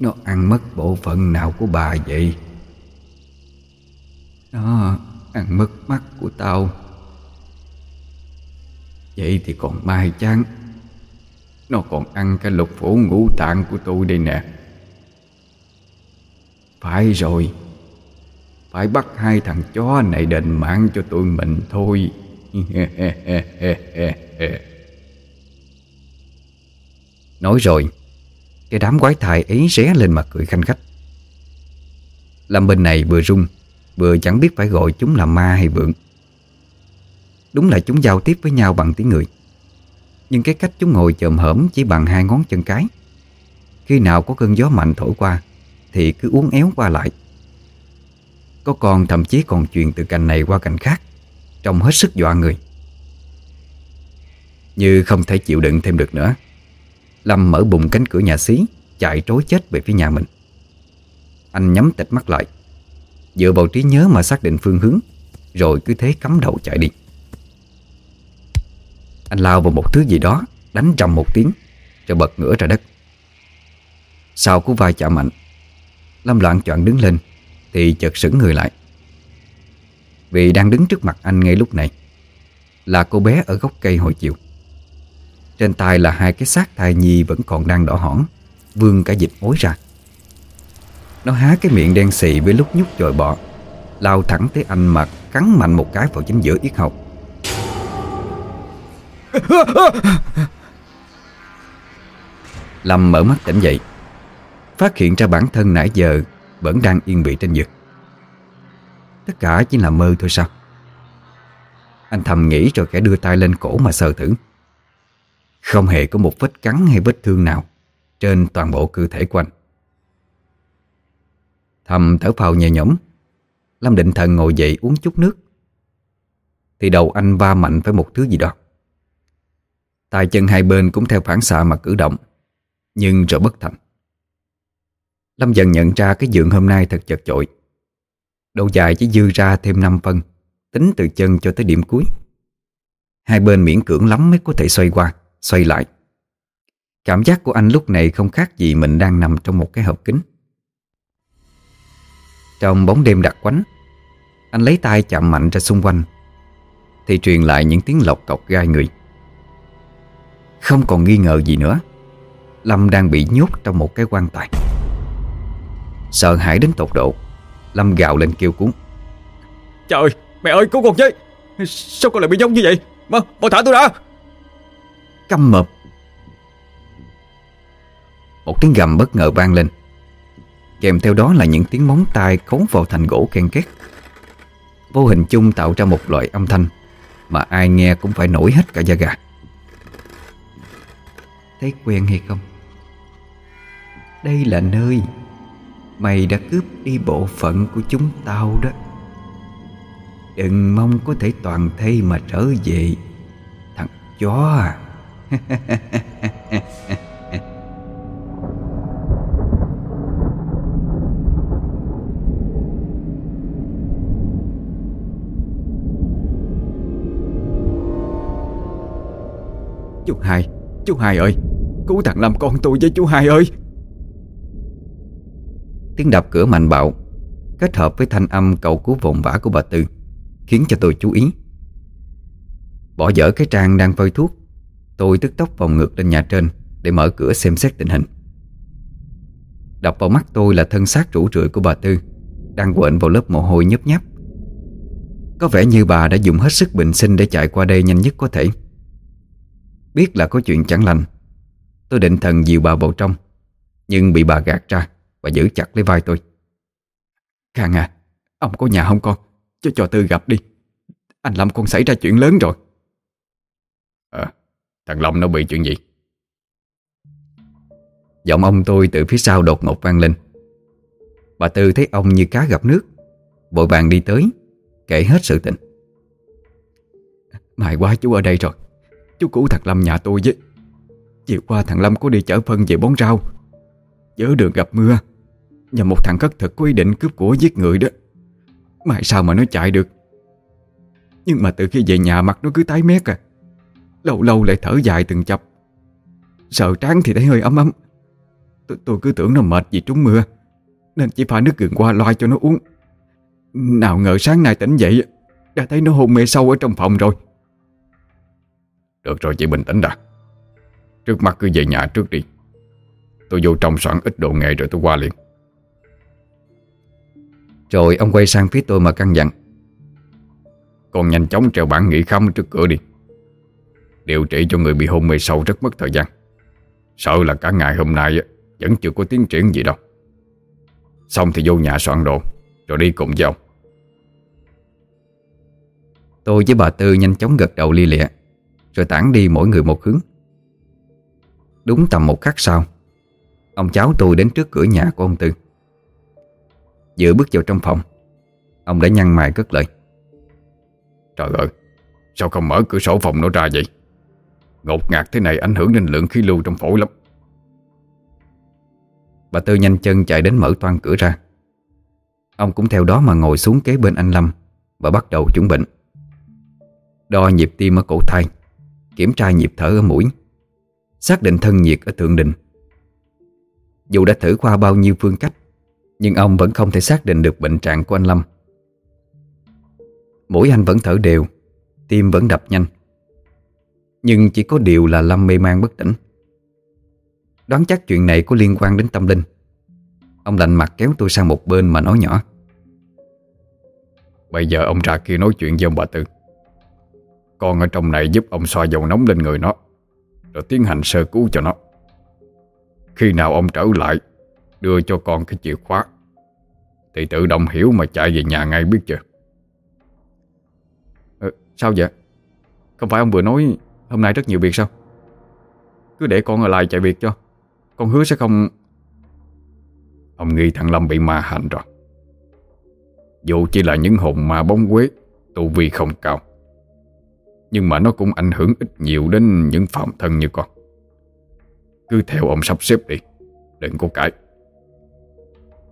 [SPEAKER 1] Nó ăn mất bộ phận nào của bà vậy? Nó ăn mất mắt của tao. Vậy thì còn mai chăng Nó còn ăn cái lục phủ ngũ tạng của tôi đây nè. Phải rồi.
[SPEAKER 2] Phải bắt hai thằng chó này đền mạng cho tụi mình thôi.
[SPEAKER 1] Nói rồi, Cái đám quái thai ấy ré lên mặt cười khanh khách. Lâm bên này vừa rung. Vừa chẳng biết phải gọi chúng là ma hay vượng. Đúng là chúng giao tiếp với nhau bằng tiếng người. Nhưng cái cách chúng ngồi chồm hởm chỉ bằng hai ngón chân cái. Khi nào có cơn gió mạnh thổi qua, Thì cứ uốn éo qua lại. Có con thậm chí còn truyền từ cành này qua cành khác, Trông hết sức dọa người. Như không thể chịu đựng thêm được nữa, Lâm mở bùng cánh cửa nhà xí, Chạy trối chết về phía nhà mình. Anh nhắm tịch mắt lại. Dựa vào trí nhớ mà xác định phương hướng, Rồi cứ thế cắm đầu chạy đi. Anh lao vào một thứ gì đó, Đánh trầm một tiếng, Rồi bật ngửa ra đất. Sau cú vai chạm mạnh, Lâm loạn chọn đứng lên, Thì chợt sững người lại. Vì đang đứng trước mặt anh ngay lúc này, Là cô bé ở gốc cây hồi chiều. Trên tay là hai cái xác thai nhi Vẫn còn đang đỏ hỏn Vương cả dịch ối ra. Nó há cái miệng đen xì với lúc nhúc chồi bọ Lao thẳng tới anh mà cắn mạnh một cái vào chính giữa yết hầu Lâm mở mắt tỉnh dậy, Phát hiện ra bản thân nãy giờ Vẫn đang yên vị trên giường Tất cả chỉ là mơ thôi sao? Anh thầm nghĩ rồi kẻ đưa tay lên cổ mà sờ thử. Không hề có một vết cắn hay vết thương nào Trên toàn bộ cơ thể của anh. Thầm thở phào nhẹ nhõm. Lâm định thần ngồi dậy uống chút nước. Thì đầu anh va mạnh với một thứ gì đó. Tay chân hai bên cũng theo phản xạ mà cử động, Nhưng rồi bất thành. Lâm dần nhận ra cái giường hôm nay thật chật chội. Độ dài chỉ dư ra thêm 5 phân, Tính từ chân cho tới điểm cuối. Hai bên miễn cưỡng lắm mới có thể xoay qua, Xoay lại. Cảm giác của anh lúc này không khác gì Mình đang nằm trong một cái hộp kính. Trong bóng đêm đặc quánh Anh lấy tay chạm mạnh ra xung quanh Thì truyền lại những tiếng lọc cọc gai người. Không còn nghi ngờ gì nữa Lâm đang bị nhốt trong một cái quan tài. Sợ hãi đến tột độ Lâm gào lên kêu cuốn.
[SPEAKER 2] Trời ơi, mẹ ơi cứu con với! Sao con lại bị nhốt như vậy? Mà, mau thả tôi ra
[SPEAKER 1] Căm mập Một tiếng gầm bất ngờ vang lên Kèm theo đó là những tiếng móng tay khấu vào thành gỗ ken két. Vô hình chung tạo ra một loại âm thanh Mà ai nghe cũng phải nổi hết cả da gà. Thấy quen hay không? Đây là nơi Mày đã cướp đi bộ phận của chúng tao đó. Đừng mong có thể toàn thây mà trở về, Thằng chó à.
[SPEAKER 2] Chú hai Chú hai ơi, Cứu thằng Lâm con tôi với chú hai ơi.
[SPEAKER 1] Tiếng đập cửa mạnh bạo, Kết hợp với thanh âm cầu cứu vồn vã của bà Tư, Khiến cho tôi chú ý. Bỏ dở cái trang đang phơi thuốc, Tôi tức tốc vòng ngược lên nhà trên Để mở cửa xem xét tình hình. Đập vào mắt tôi là thân xác rủ rượi của bà Tư, Đang quện vào lớp mồ hôi nhấp nháp. Có vẻ như bà đã dùng hết sức bình sinh Để chạy qua đây nhanh nhất có thể. Biết là có chuyện chẳng lành. Tôi định thần dìu bà vào trong, Nhưng bị bà gạt ra Và giữ chặt lấy vai tôi.
[SPEAKER 2] Khang à Ông có nhà không con? Cho cho Tư gặp đi. Anh Lâm, con xảy ra chuyện lớn rồi. Ờ Thằng Lâm nó bị chuyện gì?
[SPEAKER 1] Giọng ông tôi từ phía sau đột ngột vang lên. Bà Tư thấy ông như cá gặp nước, Vội vàng đi tới, Kể hết sự tình.
[SPEAKER 2] Mày quá chú ở đây rồi. Chú cũ thằng Lâm nhà tôi với. Chiều qua thằng Lâm có đi chở phân về bón rau. Giữa đường gặp mưa Nhà một thằng cất thực có ý định cướp của giết người đó. Mãi sao mà nó chạy được? Nhưng mà từ khi về nhà mặt nó cứ tái mét à. Lâu lâu lại thở dài từng chập. Sợ tráng thì thấy hơi ấm ấm. Tôi, tôi cứ tưởng nó mệt vì trúng mưa Nên chỉ pha nước gừng qua loa cho nó uống. Nào ngờ sáng nay tỉnh dậy Đã thấy nó hôn mê sâu ở trong phòng rồi. Được rồi chị bình tĩnh đã. Trước mắt cứ về nhà trước đi. Tôi vô trong soạn ít đồ nghề rồi tôi qua liền.
[SPEAKER 1] Rồi ông quay sang phía tôi mà căng dặn.
[SPEAKER 2] Con nhanh chóng treo bản nghỉ khám trước cửa đi. Điều trị cho người bị hôn mê sâu rất mất thời gian. Sợ là cả ngày hôm nay Vẫn chưa có tiến triển gì đâu. Xong thì vô nhà soạn đồ Rồi đi cùng với ông.
[SPEAKER 1] Tôi với bà Tư nhanh chóng gật đầu li lịa Rồi tản đi mỗi người một hướng. Đúng tầm một khắc sau Ông cháu tôi đến trước cửa nhà của ông Tư. Vừa bước vào trong phòng Ông đã nhăn mày cất lời.
[SPEAKER 2] Trời ơi Sao không mở cửa sổ phòng nó ra vậy? Ngột ngạt thế này ảnh hưởng đến lượng khí lưu trong phổi lắm.
[SPEAKER 1] Bà Tư nhanh chân chạy đến mở toan cửa ra. Ông cũng theo đó mà ngồi xuống kế bên anh Lâm Và bắt đầu chuẩn bệnh. Đo nhịp tim ở cổ thai Kiểm tra nhịp thở ở mũi, Xác định thân nhiệt ở thượng đình Dù đã thử qua bao nhiêu phương cách, Nhưng ông vẫn không thể xác định được bệnh trạng của anh Lâm. Mũi anh vẫn thở đều, Tim vẫn đập nhanh. Nhưng chỉ có điều là Lâm mê man bất tỉnh. Đoán chắc chuyện này có liên quan đến tâm linh. Ông lạnh mặt kéo tôi sang một bên mà nói nhỏ.
[SPEAKER 2] Bây giờ ông ra kia nói chuyện với ông bà Tư. Con ở trong này giúp ông xoa dầu nóng lên người nó Rồi tiến hành sơ cứu cho nó. Khi nào ông trở lại Đưa cho con cái chìa khóa. Thì tự động hiểu mà chạy về nhà ngay biết chưa?
[SPEAKER 3] Ờ, Sao vậy? Không phải ông vừa nói Hôm nay rất nhiều việc sao? Cứ để con ở lại chạy việc cho Con hứa sẽ không
[SPEAKER 2] Ông nghi thằng Lâm bị ma hành rồi. Dù chỉ là những hồn ma bóng quế Tu vi không cao nhưng mà nó cũng ảnh hưởng ít nhiều đến những phạm thân như con. Cứ theo ông sắp xếp đi, Đừng có cãi.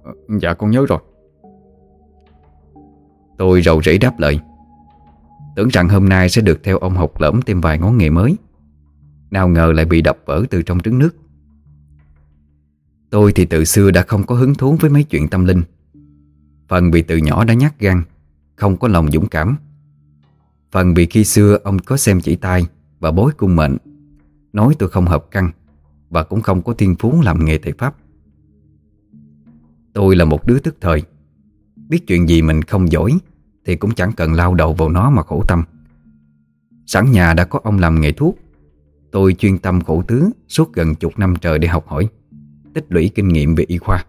[SPEAKER 3] Ờ, dạ con nhớ rồi.
[SPEAKER 1] Tôi rầu rĩ đáp lời. Tưởng rằng hôm nay sẽ được theo ông học lẫm thêm vài ngón nghề mới. Nào ngờ lại bị đập vỡ từ trong trứng nước. Tôi thì từ xưa đã không có hứng thú với mấy chuyện tâm linh. Phần vì từ nhỏ đã nhát gan, Không có lòng dũng cảm. Phần vì khi xưa ông có xem chỉ tay Và bối cung mệnh, Nói tôi không hợp căn Và cũng không có thiên phú làm nghề thầy Pháp Tôi là một đứa tức thời, Biết chuyện gì mình không giỏi Thì cũng chẳng cần lao đầu vào nó mà khổ tâm Sẵn nhà đã có ông làm nghề thuốc, Tôi chuyên tâm khổ tứ Suốt gần chục năm trời để học hỏi, tích lũy kinh nghiệm về y khoa.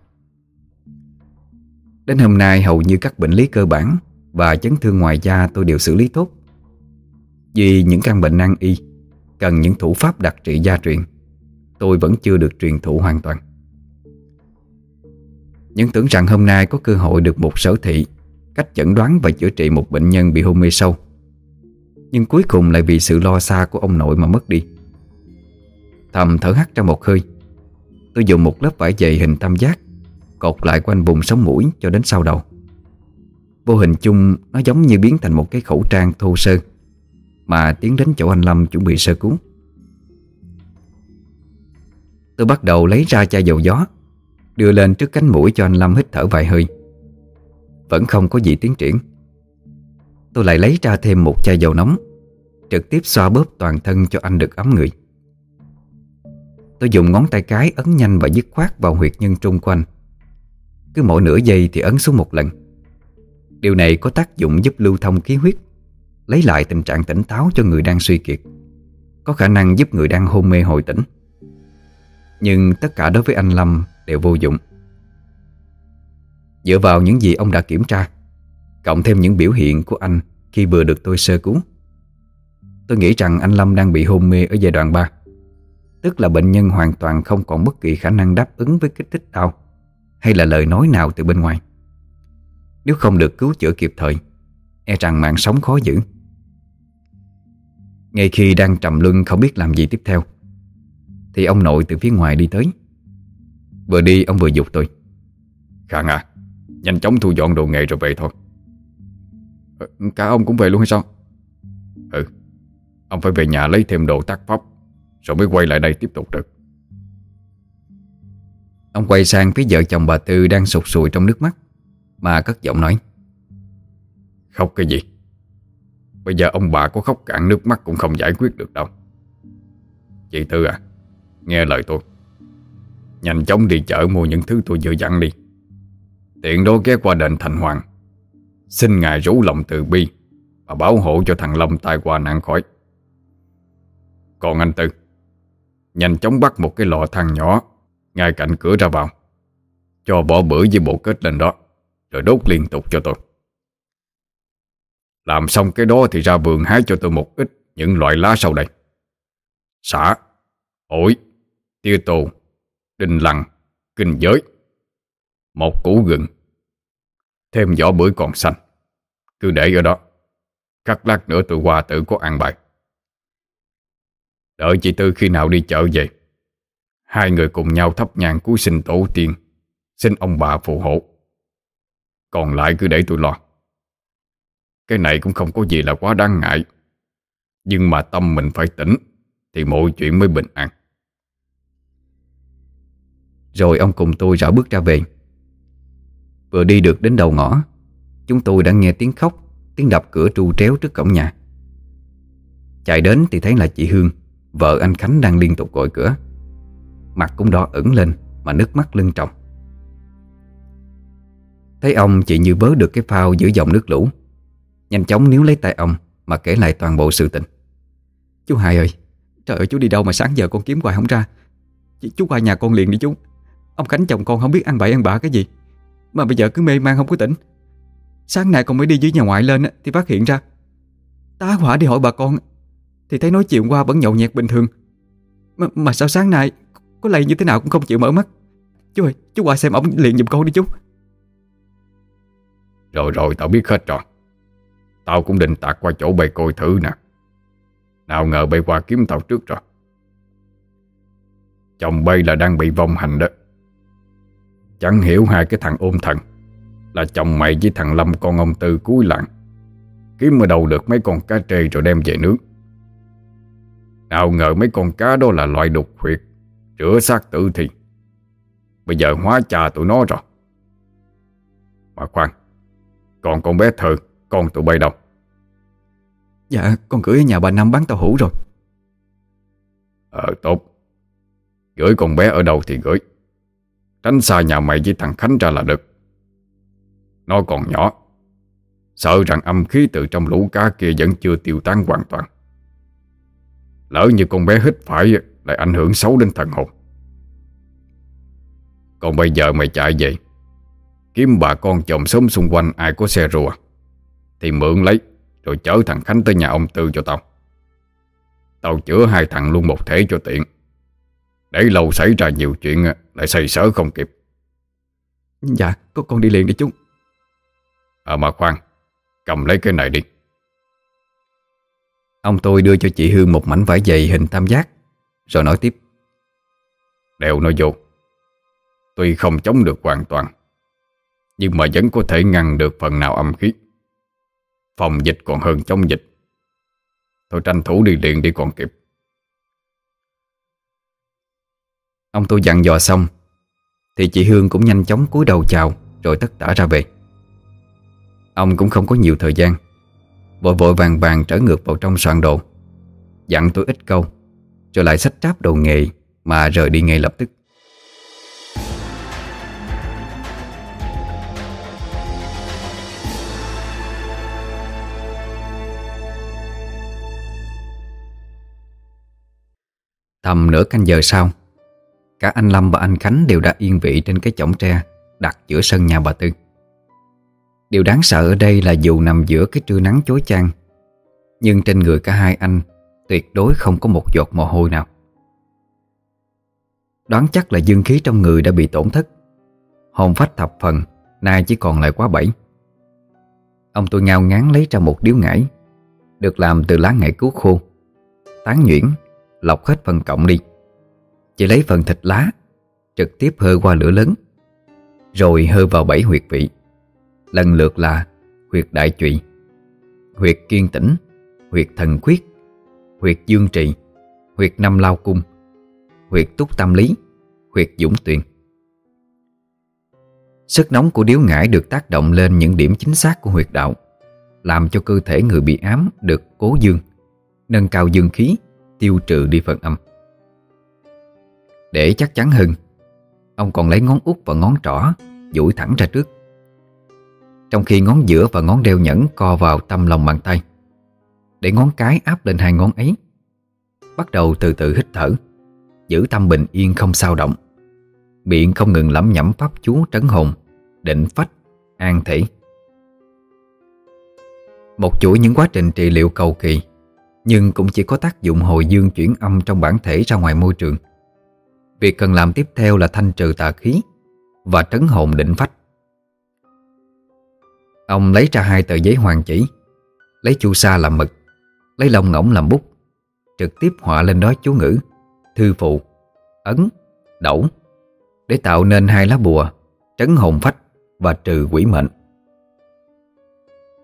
[SPEAKER 1] Đến hôm nay hầu như các bệnh lý cơ bản và chấn thương ngoài da tôi đều xử lý tốt. Vì những căn bệnh nan y cần những thủ pháp đặc trị gia truyền, tôi vẫn chưa được truyền thụ hoàn toàn. Nhưng tưởng rằng hôm nay có cơ hội được một sở thị cách chẩn đoán và chữa trị một bệnh nhân bị hôn mê sâu. Nhưng cuối cùng lại vì sự lo xa của ông nội mà mất đi. Thầm thở hắt ra một hơi Tôi dùng một lớp vải dày hình tam giác Cột lại quanh vùng sống mũi cho đến sau đầu Vô hình chung Nó giống như biến thành một cái khẩu trang thô sơ mà tiến đến chỗ anh Lâm chuẩn bị sơ cứu. Tôi bắt đầu lấy ra chai dầu gió, Đưa lên trước cánh mũi cho anh Lâm hít thở vài hơi. Vẫn không có gì tiến triển. Tôi lại lấy ra thêm một chai dầu nóng, Trực tiếp xoa bóp toàn thân cho anh được ấm người. Tôi dùng ngón tay cái ấn nhanh và dứt khoát vào huyệt nhân trung quanh Cứ mỗi nửa giây thì ấn xuống một lần. Điều này có tác dụng giúp lưu thông khí huyết. Lấy lại tình trạng tỉnh táo cho người đang suy kiệt, Có khả năng giúp người đang hôn mê hồi tỉnh. Nhưng tất cả đối với anh Lâm đều vô dụng. Dựa vào những gì ông đã kiểm tra, Cộng thêm những biểu hiện của anh khi vừa được tôi sơ cứu, Tôi nghĩ rằng anh Lâm đang bị hôn mê ở giai đoạn 3 Tức là bệnh nhân hoàn toàn không còn bất kỳ khả năng đáp ứng với kích thích đau Hay là lời nói nào từ bên ngoài. Nếu không được cứu chữa kịp thời E rằng mạng sống khó giữ. Ngay khi đang trầm luân không biết làm gì tiếp theo, Thì ông nội từ phía ngoài đi tới. Vừa đi, ông vừa dục tôi.
[SPEAKER 2] Khang à Nhanh chóng thu dọn đồ nghề rồi về thôi.
[SPEAKER 3] Ờ, cả ông cũng về luôn hay sao?
[SPEAKER 2] Ừ Ông phải về nhà lấy thêm đồ tác pháp rồi mới quay lại đây tiếp tục được.
[SPEAKER 1] Ông quay sang phía vợ chồng bà Tư đang sụt sùi trong nước mắt, Mà cất giọng nói.
[SPEAKER 2] Khóc cái gì? Bây giờ ông bà có khóc cạn nước mắt cũng không giải quyết được đâu. Chị Tư à Nghe lời tôi. Nhanh chóng đi chợ mua những thứ tôi vừa dặn đi. Tiện đó ghé qua đền Thành Hoàng. Xin ngài rủ lòng từ bi Và bảo hộ cho thằng Lâm tai qua nạn khỏi. Còn anh Tư, Nhanh chóng bắt một cái lò than nhỏ, Ngay cạnh cửa ra vào. Cho bỏ bữa với bộ kết lên đó, Rồi đốt liên tục cho tôi. Làm xong cái đó thì ra vườn hái cho tôi một ít Những loại lá sau đây. Xả, Ổi tiêu tù Đinh lăng, Kinh giới, Một củ gừng, Thêm vỏ bưởi còn xanh. Cứ để ở đó. Cắt lát nữa tôi qua tự có ăn bài. Đợi chị Tư khi nào đi chợ về, Hai người cùng nhau thắp nhang cú xin tổ tiên, Xin ông bà phù hộ. Còn lại cứ để tôi lo. Cái này cũng không có gì là quá đáng ngại. Nhưng mà tâm mình phải tỉnh, Thì mọi chuyện mới bình an.
[SPEAKER 1] Rồi ông cùng tôi rảo bước ra về. Vừa đi được đến đầu ngõ, Chúng tôi đã nghe tiếng khóc, Tiếng đập cửa tru tréo trước cổng nhà. Chạy đến thì thấy là chị Hương, Vợ anh Khánh đang liên tục gọi cửa. Mặt cũng đỏ ửng lên Mà nước mắt lưng tròng. Thấy ông, chị như vớ được cái phao giữa dòng nước lũ. Nhanh chóng níu lấy tay ông Mà kể lại toàn bộ sự tình. Chú Hai ơi Trời ơi chú đi đâu mà sáng giờ con kiếm hoài không ra? Chú qua nhà con liền đi chú. Ông Khánh chồng con không biết ăn bậy ăn bạ cái gì. Mà bây giờ cứ mê man không có tỉnh. Sáng nay con mới đi dưới nhà ngoại lên Thì phát hiện ra Tá hỏa đi hỏi bà con Thì thấy nói chuyện qua vẫn nhậu nhẹt bình thường. Mà, mà sao sáng nay Có lầy như thế nào cũng không chịu mở mắt. Chú ơi chú qua xem ổng liền giùm con đi chú.
[SPEAKER 2] Rồi rồi tao biết hết rồi. Tao cũng định tạt qua chỗ bay coi thử nè. Nào ngờ bay qua kiếm tao trước rồi. Chồng bay là đang bị vong hành đó. Chẳng hiểu hai cái thằng ôm thần Là chồng mày với thằng Lâm con ông Tư cuối lặng Kiếm ở đâu được mấy con cá trê rồi đem về nước, Nào ngờ mấy con cá đó là loại đục huyệt Rửa xác tử thi Bây giờ hóa cha tụi nó rồi. Mà khoan Còn con bé thơ con tụi bay đâu?
[SPEAKER 1] Dạ con gửi ở nhà bà Năm bán tàu hũ rồi.
[SPEAKER 2] Ờ tốt. Gửi con bé ở đâu thì gửi. Tránh xa nhà mày với thằng Khánh ra là được. Nó còn nhỏ. Sợ rằng âm khí từ trong lũ cá kia Vẫn chưa tiêu tán hoàn toàn. Lỡ như con bé hít phải Lại ảnh hưởng xấu đến thần hồn. Còn bây giờ mày chạy về. Kiếm bà con chồng sống xung quanh Ai có xe rùa Thì mượn lấy Rồi chở thằng Khánh tới nhà ông Tư cho tao. Tao chữa hai thằng luôn một thể cho tiện. Để lâu xảy ra nhiều chuyện Lại xây sở không kịp.
[SPEAKER 1] Dạ có con đi liền đi chú.
[SPEAKER 2] À mà khoan Cầm lấy cái này đi.
[SPEAKER 1] Ông tôi đưa cho chị Hương một mảnh vải dày hình tam giác Rồi nói tiếp.
[SPEAKER 2] Đeo nó vô. Tuy không chống được hoàn toàn Nhưng mà vẫn có thể ngăn được phần nào âm khí Phòng dịch còn hơn chống dịch. Tôi tranh thủ đi liền đi còn kịp.
[SPEAKER 1] Ông tôi dặn dò xong, Thì chị Hương cũng nhanh chóng cúi đầu chào, Rồi tất tả ra về. Ông cũng không có nhiều thời gian. Vội vội vàng vàng trở ngược vào trong soạn đồ. Dặn tôi ít câu, Rồi lại sách tráp đồ nghề Mà rời đi ngay lập tức. Tầm nửa canh giờ sau, Cả anh Lâm và anh Khánh đều đã yên vị trên cái chõng tre Đặt giữa sân nhà bà Tư. Điều đáng sợ ở đây là dù nằm giữa cái trưa nắng chói chang, Nhưng trên người cả hai anh Tuyệt đối không có một giọt mồ hôi nào. Đoán chắc là dương khí trong người đã bị tổn thất. Hồn phách thập phần, Nay chỉ còn lại quá bảy. Ông tôi ngao ngán lấy ra một điếu ngải, Được làm từ lá ngải cứu khô, Tán nhuyễn Lọc hết phần cọng đi. Chỉ lấy phần thịt lá, Trực tiếp hơ qua lửa lớn, Rồi hơ vào bảy huyệt vị. Lần lượt là huyệt đại trụy, Huyệt kiên tĩnh, Huyệt thần quyết Huyệt dương trị Huyệt năm lao cung, Huyệt túc tâm lý, Huyệt dũng tuyền. Sức nóng của điếu ngải được tác động lên những điểm chính xác của huyệt đạo, Làm cho cơ thể người bị ám được cố dương, Nâng cao dương khí Tiêu trừ đi phần âm. Để chắc chắn hơn Ông còn lấy ngón út và ngón trỏ duỗi thẳng ra trước. Trong khi ngón giữa và ngón đeo nhẫn co vào tâm lòng bàn tay Để ngón cái áp lên hai ngón ấy Bắt đầu từ từ hít thở Giữ tâm bình yên không sao động Miệng không ngừng lẩm nhẩm pháp chú trấn hồn Định phách, an thể. Một chuỗi những quá trình trị liệu cầu kỳ nhưng cũng chỉ có tác dụng hồi dương chuyển âm trong bản thể ra ngoài môi trường. Việc cần làm tiếp theo là thanh trừ tà khí Và trấn hồn định phách. Ông lấy ra hai tờ giấy hoàng chỉ Lấy chu sa làm mực Lấy lông ngỗng làm bút Trực tiếp họa lên đó chú ngữ Thư phụ, ấn, đẩu Để tạo nên hai lá bùa Trấn hồn phách và trừ quỷ mệnh.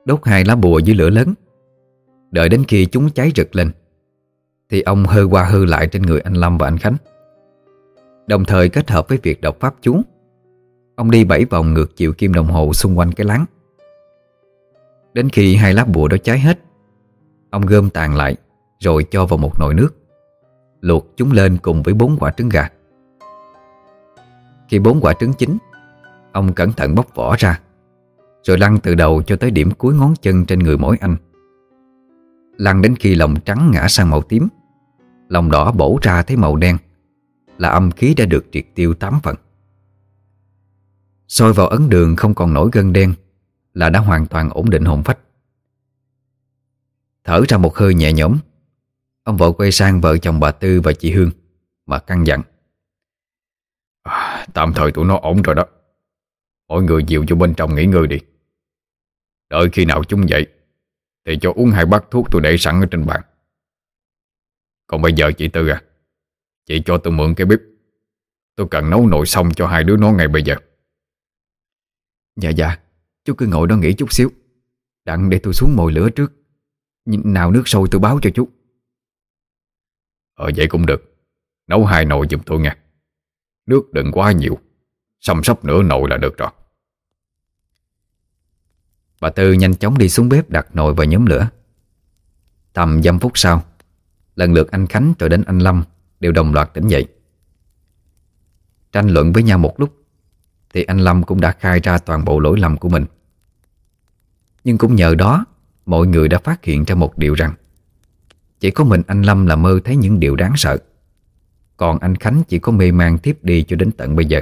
[SPEAKER 1] Đốt hai lá bùa dưới lửa lớn Đợi đến khi chúng cháy rực lên, Thì ông hơ qua hơ lại trên người anh Lâm và anh Khánh. Đồng thời kết hợp với việc đọc pháp chú, Ông đi bảy vòng ngược chiều kim đồng hồ xung quanh cái láng. Đến khi hai lá bùa đó cháy hết, Ông gom tàn lại Rồi cho vào một nồi nước, Luộc chúng lên cùng với bốn quả trứng gà. Khi bốn quả trứng chín, Ông cẩn thận bóc vỏ ra, Rồi lăn từ đầu cho tới điểm cuối ngón chân trên người mỗi anh. Lăn đến khi lòng trắng ngã sang màu tím. Lòng đỏ bổ ra thấy màu đen Là âm khí đã được triệt tiêu tám phần. Sôi vào ấn đường không còn nổi gân đen Là đã hoàn toàn ổn định hồn phách. Thở ra một hơi nhẹ nhõm Ông vợ quay sang vợ chồng bà Tư và chị Hương Mà căng dặn.
[SPEAKER 2] À, Tạm thời tụi nó ổn rồi đó. Mọi người dịu cho bên trong nghỉ ngơi đi. Đợi khi nào chúng dậy thì cho uống hai bát thuốc tôi để sẵn ở trên bàn. Còn bây giờ chị Tư à Chị cho tôi mượn cái bếp. Tôi cần nấu nồi xong cho hai đứa nó ngay bây giờ.
[SPEAKER 1] Dạ dạ Chú cứ ngồi đó nghỉ chút xíu. Đặng để tôi xuống mồi lửa trước. Nào nước sôi tôi báo cho chú.
[SPEAKER 2] Ờ vậy cũng được. Nấu hai nồi giùm tôi nha Nước đừng quá nhiều. Xăm sắp nửa nồi là được rồi
[SPEAKER 1] Bà Tư nhanh chóng đi xuống bếp đặt nồi vào nhóm lửa. Tầm dăm phút sau, Lần lượt anh Khánh rồi đến anh Lâm Đều đồng loạt tỉnh dậy. Tranh luận với nhau một lúc, Thì anh Lâm cũng đã khai ra toàn bộ lỗi lầm của mình. Nhưng cũng nhờ đó, Mọi người đã phát hiện ra một điều rằng, Chỉ có mình anh Lâm là mơ thấy những điều đáng sợ. Còn anh Khánh chỉ có mê man tiếp đi cho đến tận bây giờ.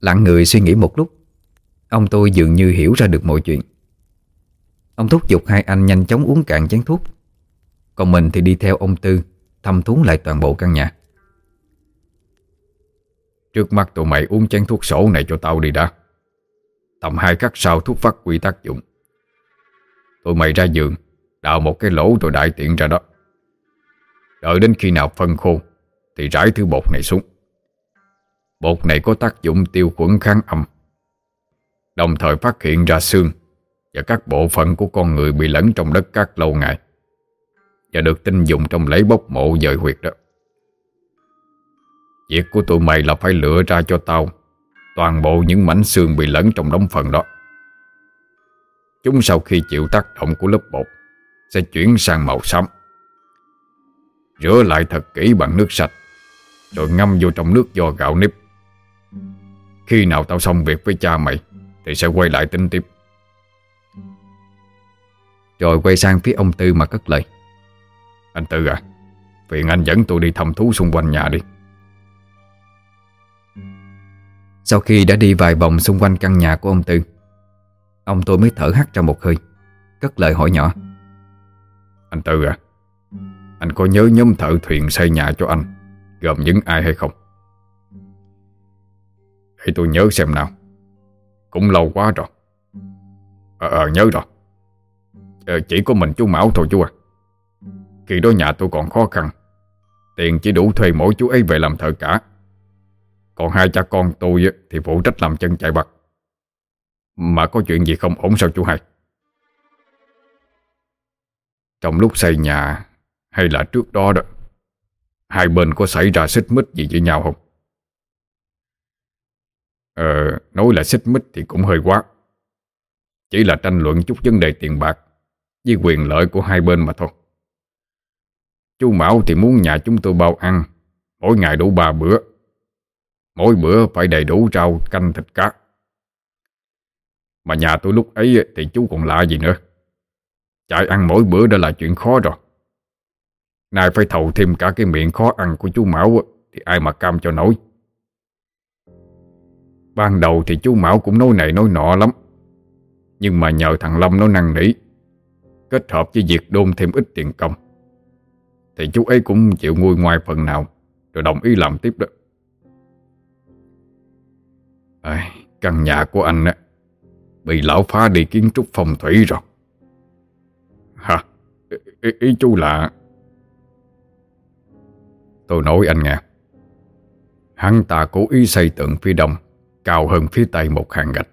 [SPEAKER 1] Lặng người suy nghĩ một lúc Ông tôi dường như hiểu ra được mọi chuyện. Ông thúc giục hai anh nhanh chóng uống cạn chén thuốc. Còn mình thì đi theo ông Tư, Thăm thú lại toàn bộ căn nhà.
[SPEAKER 2] Trước mắt tụi mày uống chén thuốc sổ này cho tao đi đã. Tầm hai khắc sau thuốc phát quy tác dụng. Tụi mày ra giường, Đào một cái lỗ rồi đại tiện ra đó. Đợi đến khi nào phân khô, Thì rải thứ bột này xuống. Bột này có tác dụng tiêu khuẩn kháng âm. Đồng thời phát hiện ra xương Và các bộ phận của con người bị lẫn trong đất cát lâu ngày Và được tin dùng trong lấy bốc mộ dời huyệt đó. Việc của tụi mày là phải lựa ra cho tao Toàn bộ những mảnh xương bị lẫn trong đống phần đó. Chúng sau khi chịu tác động của lớp bột Sẽ chuyển sang màu xám. Rửa lại thật kỹ bằng nước sạch, Rồi ngâm vô trong nước do gạo nếp. Khi nào tao xong việc với cha mày thì sẽ quay lại tính tiếp.
[SPEAKER 1] Rồi quay sang phía ông Tư mà cất lời.
[SPEAKER 2] Anh Tư à Phiền anh dẫn tôi đi thăm thú xung quanh nhà đi.
[SPEAKER 1] Sau khi đã đi vài vòng xung quanh căn nhà của ông Tư, Ông tôi mới thở hắt ra một hơi, Cất lời hỏi nhỏ.
[SPEAKER 2] Anh Tư à Anh có nhớ nhóm thợ thuyền xây nhà cho anh, Gồm những ai hay không? Để tôi nhớ xem nào. Cũng lâu quá rồi. Ờ, ờ nhớ rồi. À, Chỉ có mình chú Mão thôi chú à. Khi đó nhà tôi còn khó khăn Tiền chỉ đủ thuê mỗi chú ấy về làm thợ cả. Còn hai cha con tôi thì phụ trách làm chân chạy bạc Mà có chuyện gì không ổn sao chú hai? Trong lúc xây nhà Hay là trước đó đó Hai bên có xảy ra xích mích gì với nhau không? Ờ Nói là xích mích thì cũng hơi quá. Chỉ là tranh luận chút vấn đề tiền bạc Với quyền lợi của hai bên mà thôi. Chú Mão thì muốn nhà chúng tôi bao ăn, Mỗi ngày đủ ba bữa. Mỗi bữa phải đầy đủ rau, canh, thịt cá. Mà nhà tôi lúc ấy thì chú còn lạ gì nữa. Chạy ăn mỗi bữa đã là chuyện khó rồi. Nay phải thầu thêm cả cái miệng khó ăn của chú Mão Thì ai mà cam cho nổi. Ban đầu thì chú Mão cũng nói này nói nọ lắm. Nhưng mà nhờ thằng Lâm nó năng nỉ Kết hợp với việc đôn thêm ít tiền công. Thì chú ấy cũng chịu nguôi ngoài phần nào Rồi đồng ý làm tiếp đó. À, Căn nhà của anh á Bị lão phá đi kiến trúc phong thủy rồi. Hả Ý, ý chú là Tôi nói anh nghe. Hắn ta cố ý xây tượng phía đông Cao hơn phía tây một hàng gạch.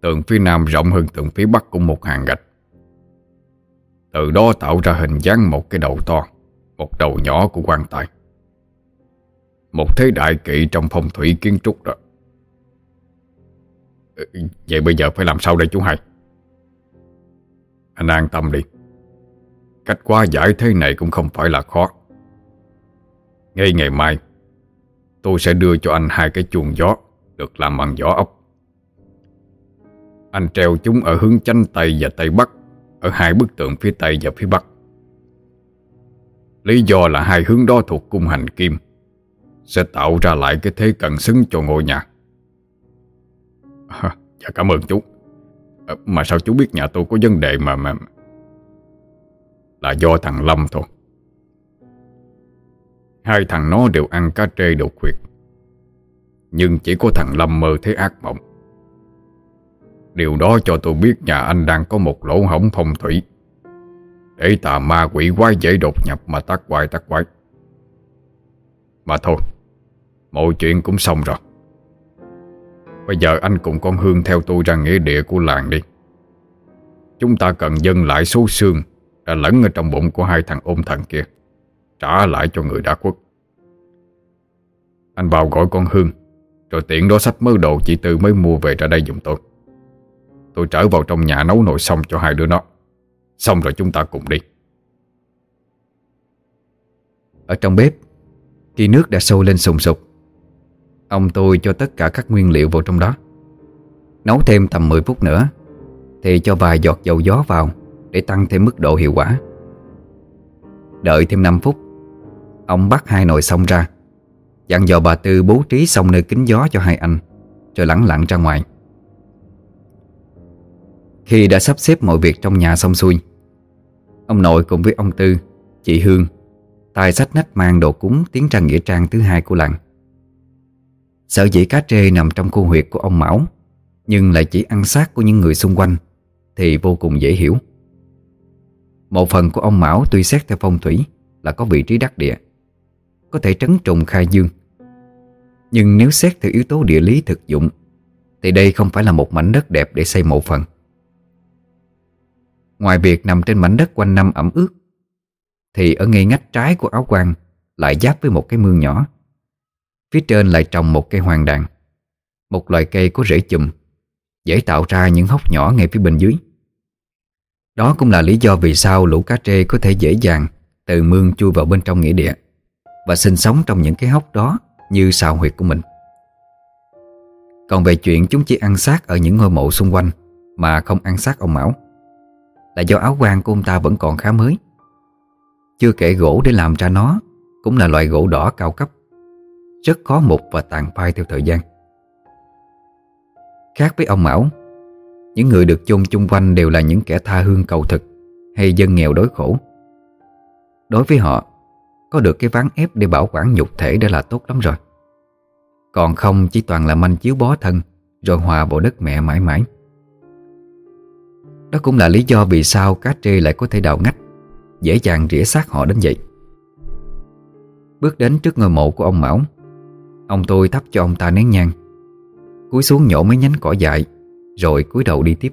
[SPEAKER 2] Tượng phía nam rộng hơn tượng phía bắc cũng một hàng gạch. Từ đó tạo ra hình dáng một cái đầu to, Một đầu nhỏ của quan tài. Một thế đại kỵ trong phong thủy kiến trúc đó. Vậy bây giờ phải làm sao đây chú hai? Anh an tâm đi. Cách qua giải thế này cũng không phải là khó. Ngay ngày mai, Tôi sẽ đưa cho anh hai cái chuồng gió. Được làm bằng vỏ ốc. Anh treo chúng ở hướng chánh Tây và Tây Bắc Ở hai bức tượng phía Tây và phía Bắc. Lý do là hai hướng đó thuộc cung hành kim Sẽ tạo ra lại cái thế cận xứng cho ngôi nhà. À, Dạ cảm ơn chú. À, Mà sao chú biết nhà tôi có vấn đề mà mà Là do thằng Lâm thôi? Hai thằng nó đều ăn cá trê đột huyệt nhưng chỉ có thằng Lâm mơ thấy ác mộng. Điều đó cho tôi biết nhà anh đang có một lỗ hổng phong thủy. Để tà ma quỷ quái dễ đột nhập mà tắt quái tắt quái. Mà thôi, Mọi chuyện cũng xong rồi. Bây giờ anh cùng con Hương theo tôi ra nghĩa địa của làng đi. Chúng ta cần dâng lại số xương Đã lẫn ở trong bụng của hai thằng ôm thần kia, Trả lại cho người đã khuất. Anh vào gọi con Hương. Rồi tiện đó sách mớ đồ chị Tư mới mua về ra đây dùng tôi. Tôi trở vào trong nhà nấu nồi xong cho hai đứa nó. Xong rồi chúng ta cùng đi.
[SPEAKER 1] Ở trong bếp, Khi nước đã sôi lên sùng sục, Ông tôi cho tất cả các nguyên liệu vào trong đó. Nấu thêm tầm 10 phút nữa, Thì cho vài giọt dầu gió vào Để tăng thêm mức độ hiệu quả. Đợi thêm 5 phút, Ông bắt hai nồi xong ra. Dặn dò bà Tư bố trí xong nơi kính gió cho hai anh, Rồi lẳng lặng ra ngoài. Khi đã sắp xếp mọi việc trong nhà xong xuôi, Ông nội cùng với ông Tư, Chị Hương tài sách nách mang đồ cúng tiến ra nghĩa trang thứ hai của làng. Sở dĩ cá trê nằm trong khu huyệt của ông Mão, Nhưng lại chỉ ăn xác của những người xung quanh, Thì vô cùng dễ hiểu. Một phần của ông Mão tuy xét theo phong thủy Là có vị trí đắc địa có thể trấn trùng khai dương. Nhưng nếu xét theo yếu tố địa lý thực dụng, thì đây không phải là một mảnh đất đẹp để xây mộ phần. Ngoài việc nằm trên mảnh đất quanh năm ẩm ướt, thì ở ngay ngách trái của áo quan lại giáp với một cái mương nhỏ. Phía trên lại trồng một cây hoàng đàn, một loài cây có rễ chùm, dễ tạo ra những hốc nhỏ ngay phía bên dưới. Đó cũng là lý do vì sao lũ cá trê có thể dễ dàng từ mương chui vào bên trong nghĩa địa và sinh sống trong những cái hốc đó như sào huyệt của mình. Còn về chuyện chúng chỉ ăn xác ở những ngôi mộ xung quanh mà không ăn xác ông Mão là do áo quan của ông ta vẫn còn khá mới. Chưa kể gỗ để làm ra nó cũng là loại gỗ đỏ cao cấp, rất khó mục và tàn phai theo thời gian. Khác với ông Mão, những người được chôn chung quanh đều là những kẻ tha hương cầu thực hay dân nghèo đối khổ. Đối với họ, có được cái ván ép để bảo quản nhục thể đã là tốt lắm rồi. Còn không, chỉ toàn là manh chiếu bó thân, Rồi hòa bộ đất mẹ mãi mãi. Đó cũng là lý do vì sao cá trê lại có thể đào ngách, Dễ dàng rỉa xác họ đến vậy. Bước đến trước ngôi mộ của ông Mão, Ông tôi thắp cho ông ta nén nhang, Cúi xuống nhổ mấy nhánh cỏ dại, Rồi cúi đầu đi tiếp.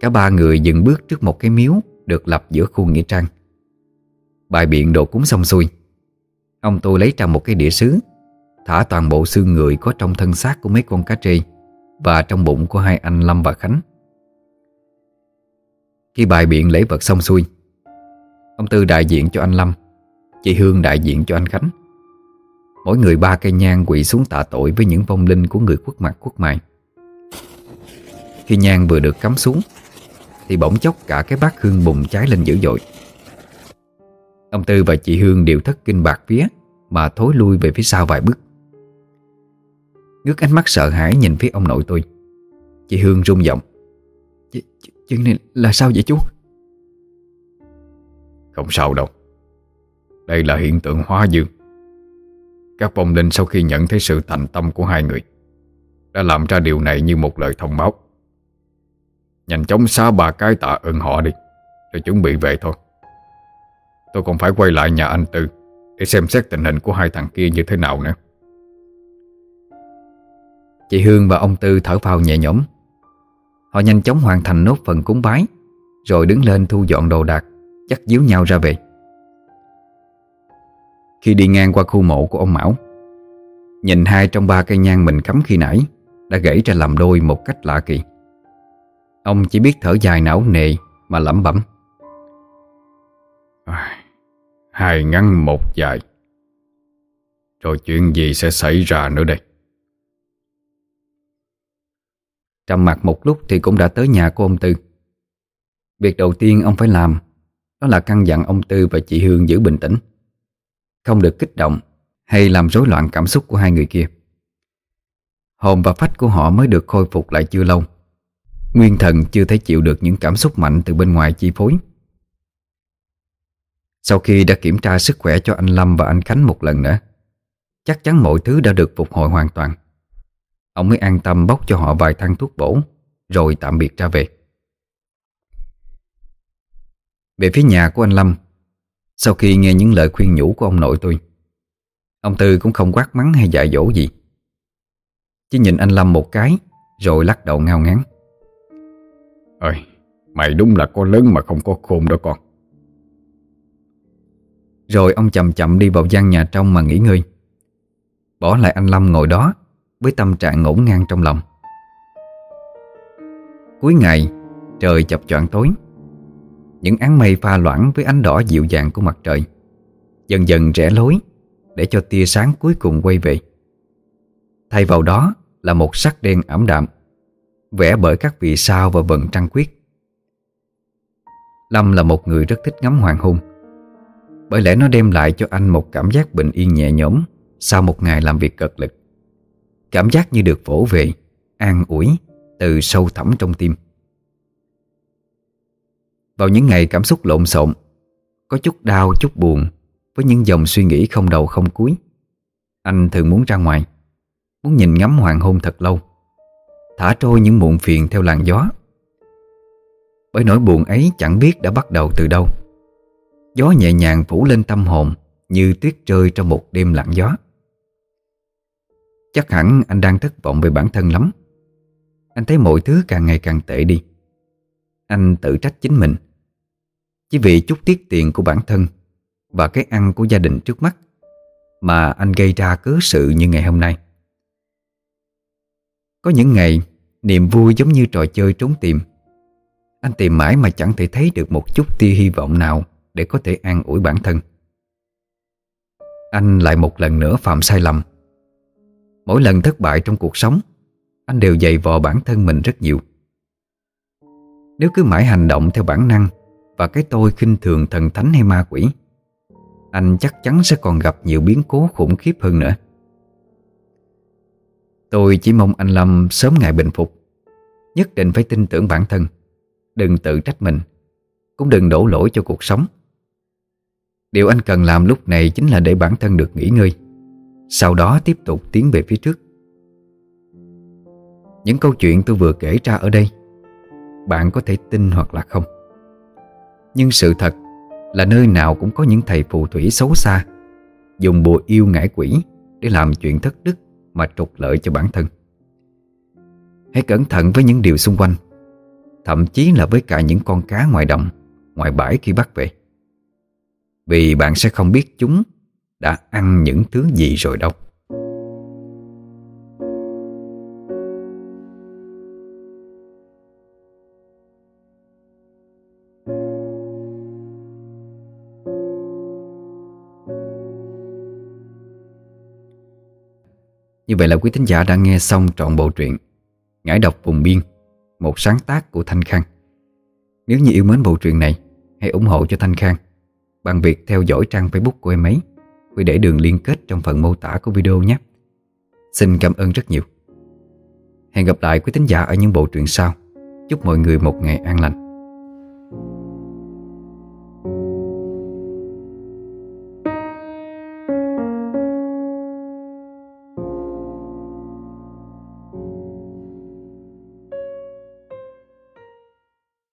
[SPEAKER 1] Cả ba người dừng bước trước một cái miếu Được lập giữa khu nghĩa trang. Bài biện đồ cúng xong xuôi. Ông tôi lấy ra một cái đĩa sứ, Thả toàn bộ xương người có trong thân xác của mấy con cá trê Và trong bụng của hai anh Lâm và Khánh. Khi bài biện lễ vật xong xuôi, Ông Tư đại diện cho anh Lâm, Chị Hương đại diện cho anh Khánh. Mỗi người ba cây nhang quỳ xuống tạ tội Với những vong linh của người khuất mặt khuất mày. Khi nhang vừa được cắm xuống, Thì bỗng chốc cả cái bát hương bùng cháy lên dữ dội. Ông Tư và chị Hương đều thất kinh bạc vía Mà thối lui về phía sau vài bước. Ngước ánh mắt sợ hãi nhìn phía ông nội tôi. Chị Hương rung giọng. Chuyện này là sao vậy chú?
[SPEAKER 2] Không sao đâu. Đây là hiện tượng hóa dương. Các vong linh sau khi nhận thấy sự thành tâm của hai người, Đã làm ra điều này như một lời thông báo. Nhanh chóng xá bà cái tạ ơn họ đi, Rồi chuẩn bị về thôi. Tôi còn phải quay lại nhà anh Tư Để xem xét tình hình của hai thằng kia như thế nào nữa.
[SPEAKER 1] Chị Hương và ông Tư thở phào nhẹ nhõm. Họ nhanh chóng hoàn thành nốt phần cúng bái, Rồi đứng lên thu dọn đồ đạc Chắc díu nhau ra về. Khi đi ngang qua khu mộ của ông Mão, Nhìn hai trong ba cây nhang mình cắm khi nãy Đã gãy ra làm đôi một cách lạ kỳ. Ông chỉ biết thở dài não nề Mà lẩm bẩm.
[SPEAKER 2] Hai ngắn một dài. Rồi chuyện gì sẽ xảy ra nữa đây?
[SPEAKER 1] Trầm mặt một lúc thì cũng đã tới nhà của ông Tư. Việc đầu tiên ông phải làm, Đó là căn dặn ông Tư và chị Hương giữ bình tĩnh. Không được kích động Hay làm rối loạn cảm xúc của hai người kia. Hồn và phách của họ mới được khôi phục lại chưa lâu. Nguyên thần chưa thể chịu được những cảm xúc mạnh từ bên ngoài chi phối. Sau khi đã kiểm tra sức khỏe cho anh Lâm và anh Khánh một lần nữa Chắc chắn mọi thứ đã được phục hồi hoàn toàn. Ông mới an tâm bốc cho họ vài thang thuốc bổ Rồi tạm biệt ra về. Về phía nhà của anh Lâm Sau khi nghe những lời khuyên nhủ của ông nội tôi Ông Tư cũng không quát mắng hay dạy dỗ gì. Chỉ nhìn anh Lâm một cái Rồi lắc đầu ngao ngán.
[SPEAKER 2] Ơi, mày đúng là có lớn mà không có khôn đó con.
[SPEAKER 1] Rồi ông chậm chậm đi vào gian nhà trong mà nghỉ ngơi. Bỏ lại anh Lâm ngồi đó, với tâm trạng ngổn ngang trong lòng. Cuối ngày, Trời chập choạng tối. Những áng mây pha loãng với ánh đỏ dịu dàng của mặt trời Dần dần rẽ lối Để cho tia sáng cuối cùng quay về. Thay vào đó là một sắc đen ảm đạm, Vẽ bởi các vì sao và vần trăng quyết Lâm là một người rất thích ngắm hoàng hôn. Bởi lẽ nó đem lại cho anh một cảm giác bình yên nhẹ nhõm Sau một ngày làm việc cật lực. Cảm giác như được vỗ về, An ủi Từ sâu thẳm trong tim. Vào những ngày cảm xúc lộn xộn, Có chút đau, chút buồn, Với những dòng suy nghĩ không đầu không cuối, Anh thường muốn ra ngoài, Muốn nhìn ngắm hoàng hôn thật lâu, Thả trôi những muộn phiền theo làn gió. Bởi nỗi buồn ấy chẳng biết đã bắt đầu từ đâu. Gió nhẹ nhàng phủ lên tâm hồn, Như tuyết rơi trong một đêm lặng gió. Chắc hẳn anh đang thất vọng về bản thân lắm. Anh thấy mọi thứ càng ngày càng tệ đi. Anh tự trách chính mình. Chỉ vì chút tiết tiền của bản thân Và cái ăn của gia đình trước mắt Mà anh gây ra cớ sự như ngày hôm nay. Có những ngày, Niềm vui giống như trò chơi trốn tìm. Anh tìm mãi mà chẳng thể thấy được một chút tia hy vọng nào. Để có thể an ủi bản thân. Anh lại một lần nữa phạm sai lầm. Mỗi lần thất bại trong cuộc sống, Anh đều dày vò bản thân mình rất nhiều. Nếu cứ mãi hành động theo bản năng Và cái tôi khinh thường thần thánh hay ma quỷ, Anh chắc chắn sẽ còn gặp nhiều biến cố khủng khiếp hơn nữa. Tôi chỉ mong anh Lâm sớm ngày bình phục, Nhất định phải tin tưởng bản thân, Đừng tự trách mình, Cũng đừng đổ lỗi cho cuộc sống. Điều anh cần làm lúc này chính là để bản thân được nghỉ ngơi. Sau đó tiếp tục tiến về phía trước. Những câu chuyện tôi vừa kể ra ở đây, Bạn có thể tin hoặc là không. Nhưng sự thật là nơi nào cũng có những thầy phù thủy xấu xa, Dùng bùa yêu ngải quỷ Để làm chuyện thất đức Mà trục lợi cho bản thân. Hãy cẩn thận với những điều xung quanh, Thậm chí là với cả những con cá ngoài đồng, Ngoài bãi khi bắt về. Vì bạn sẽ không biết chúng đã ăn những thứ gì rồi đâu. Như vậy là quý thính giả đã nghe xong trọn bộ truyện Ngải đọc vùng biên, Một sáng tác của Thanh Khang. Nếu như yêu mến bộ truyện này, Hãy ủng hộ cho Thanh Khang. Bằng việc theo dõi trang Facebook của em ấy. Huy để đường liên kết trong phần mô tả của video nhé. Xin cảm ơn rất nhiều. Hẹn gặp lại quý thính giả ở những bộ truyện sau. Chúc mọi người một ngày an lành.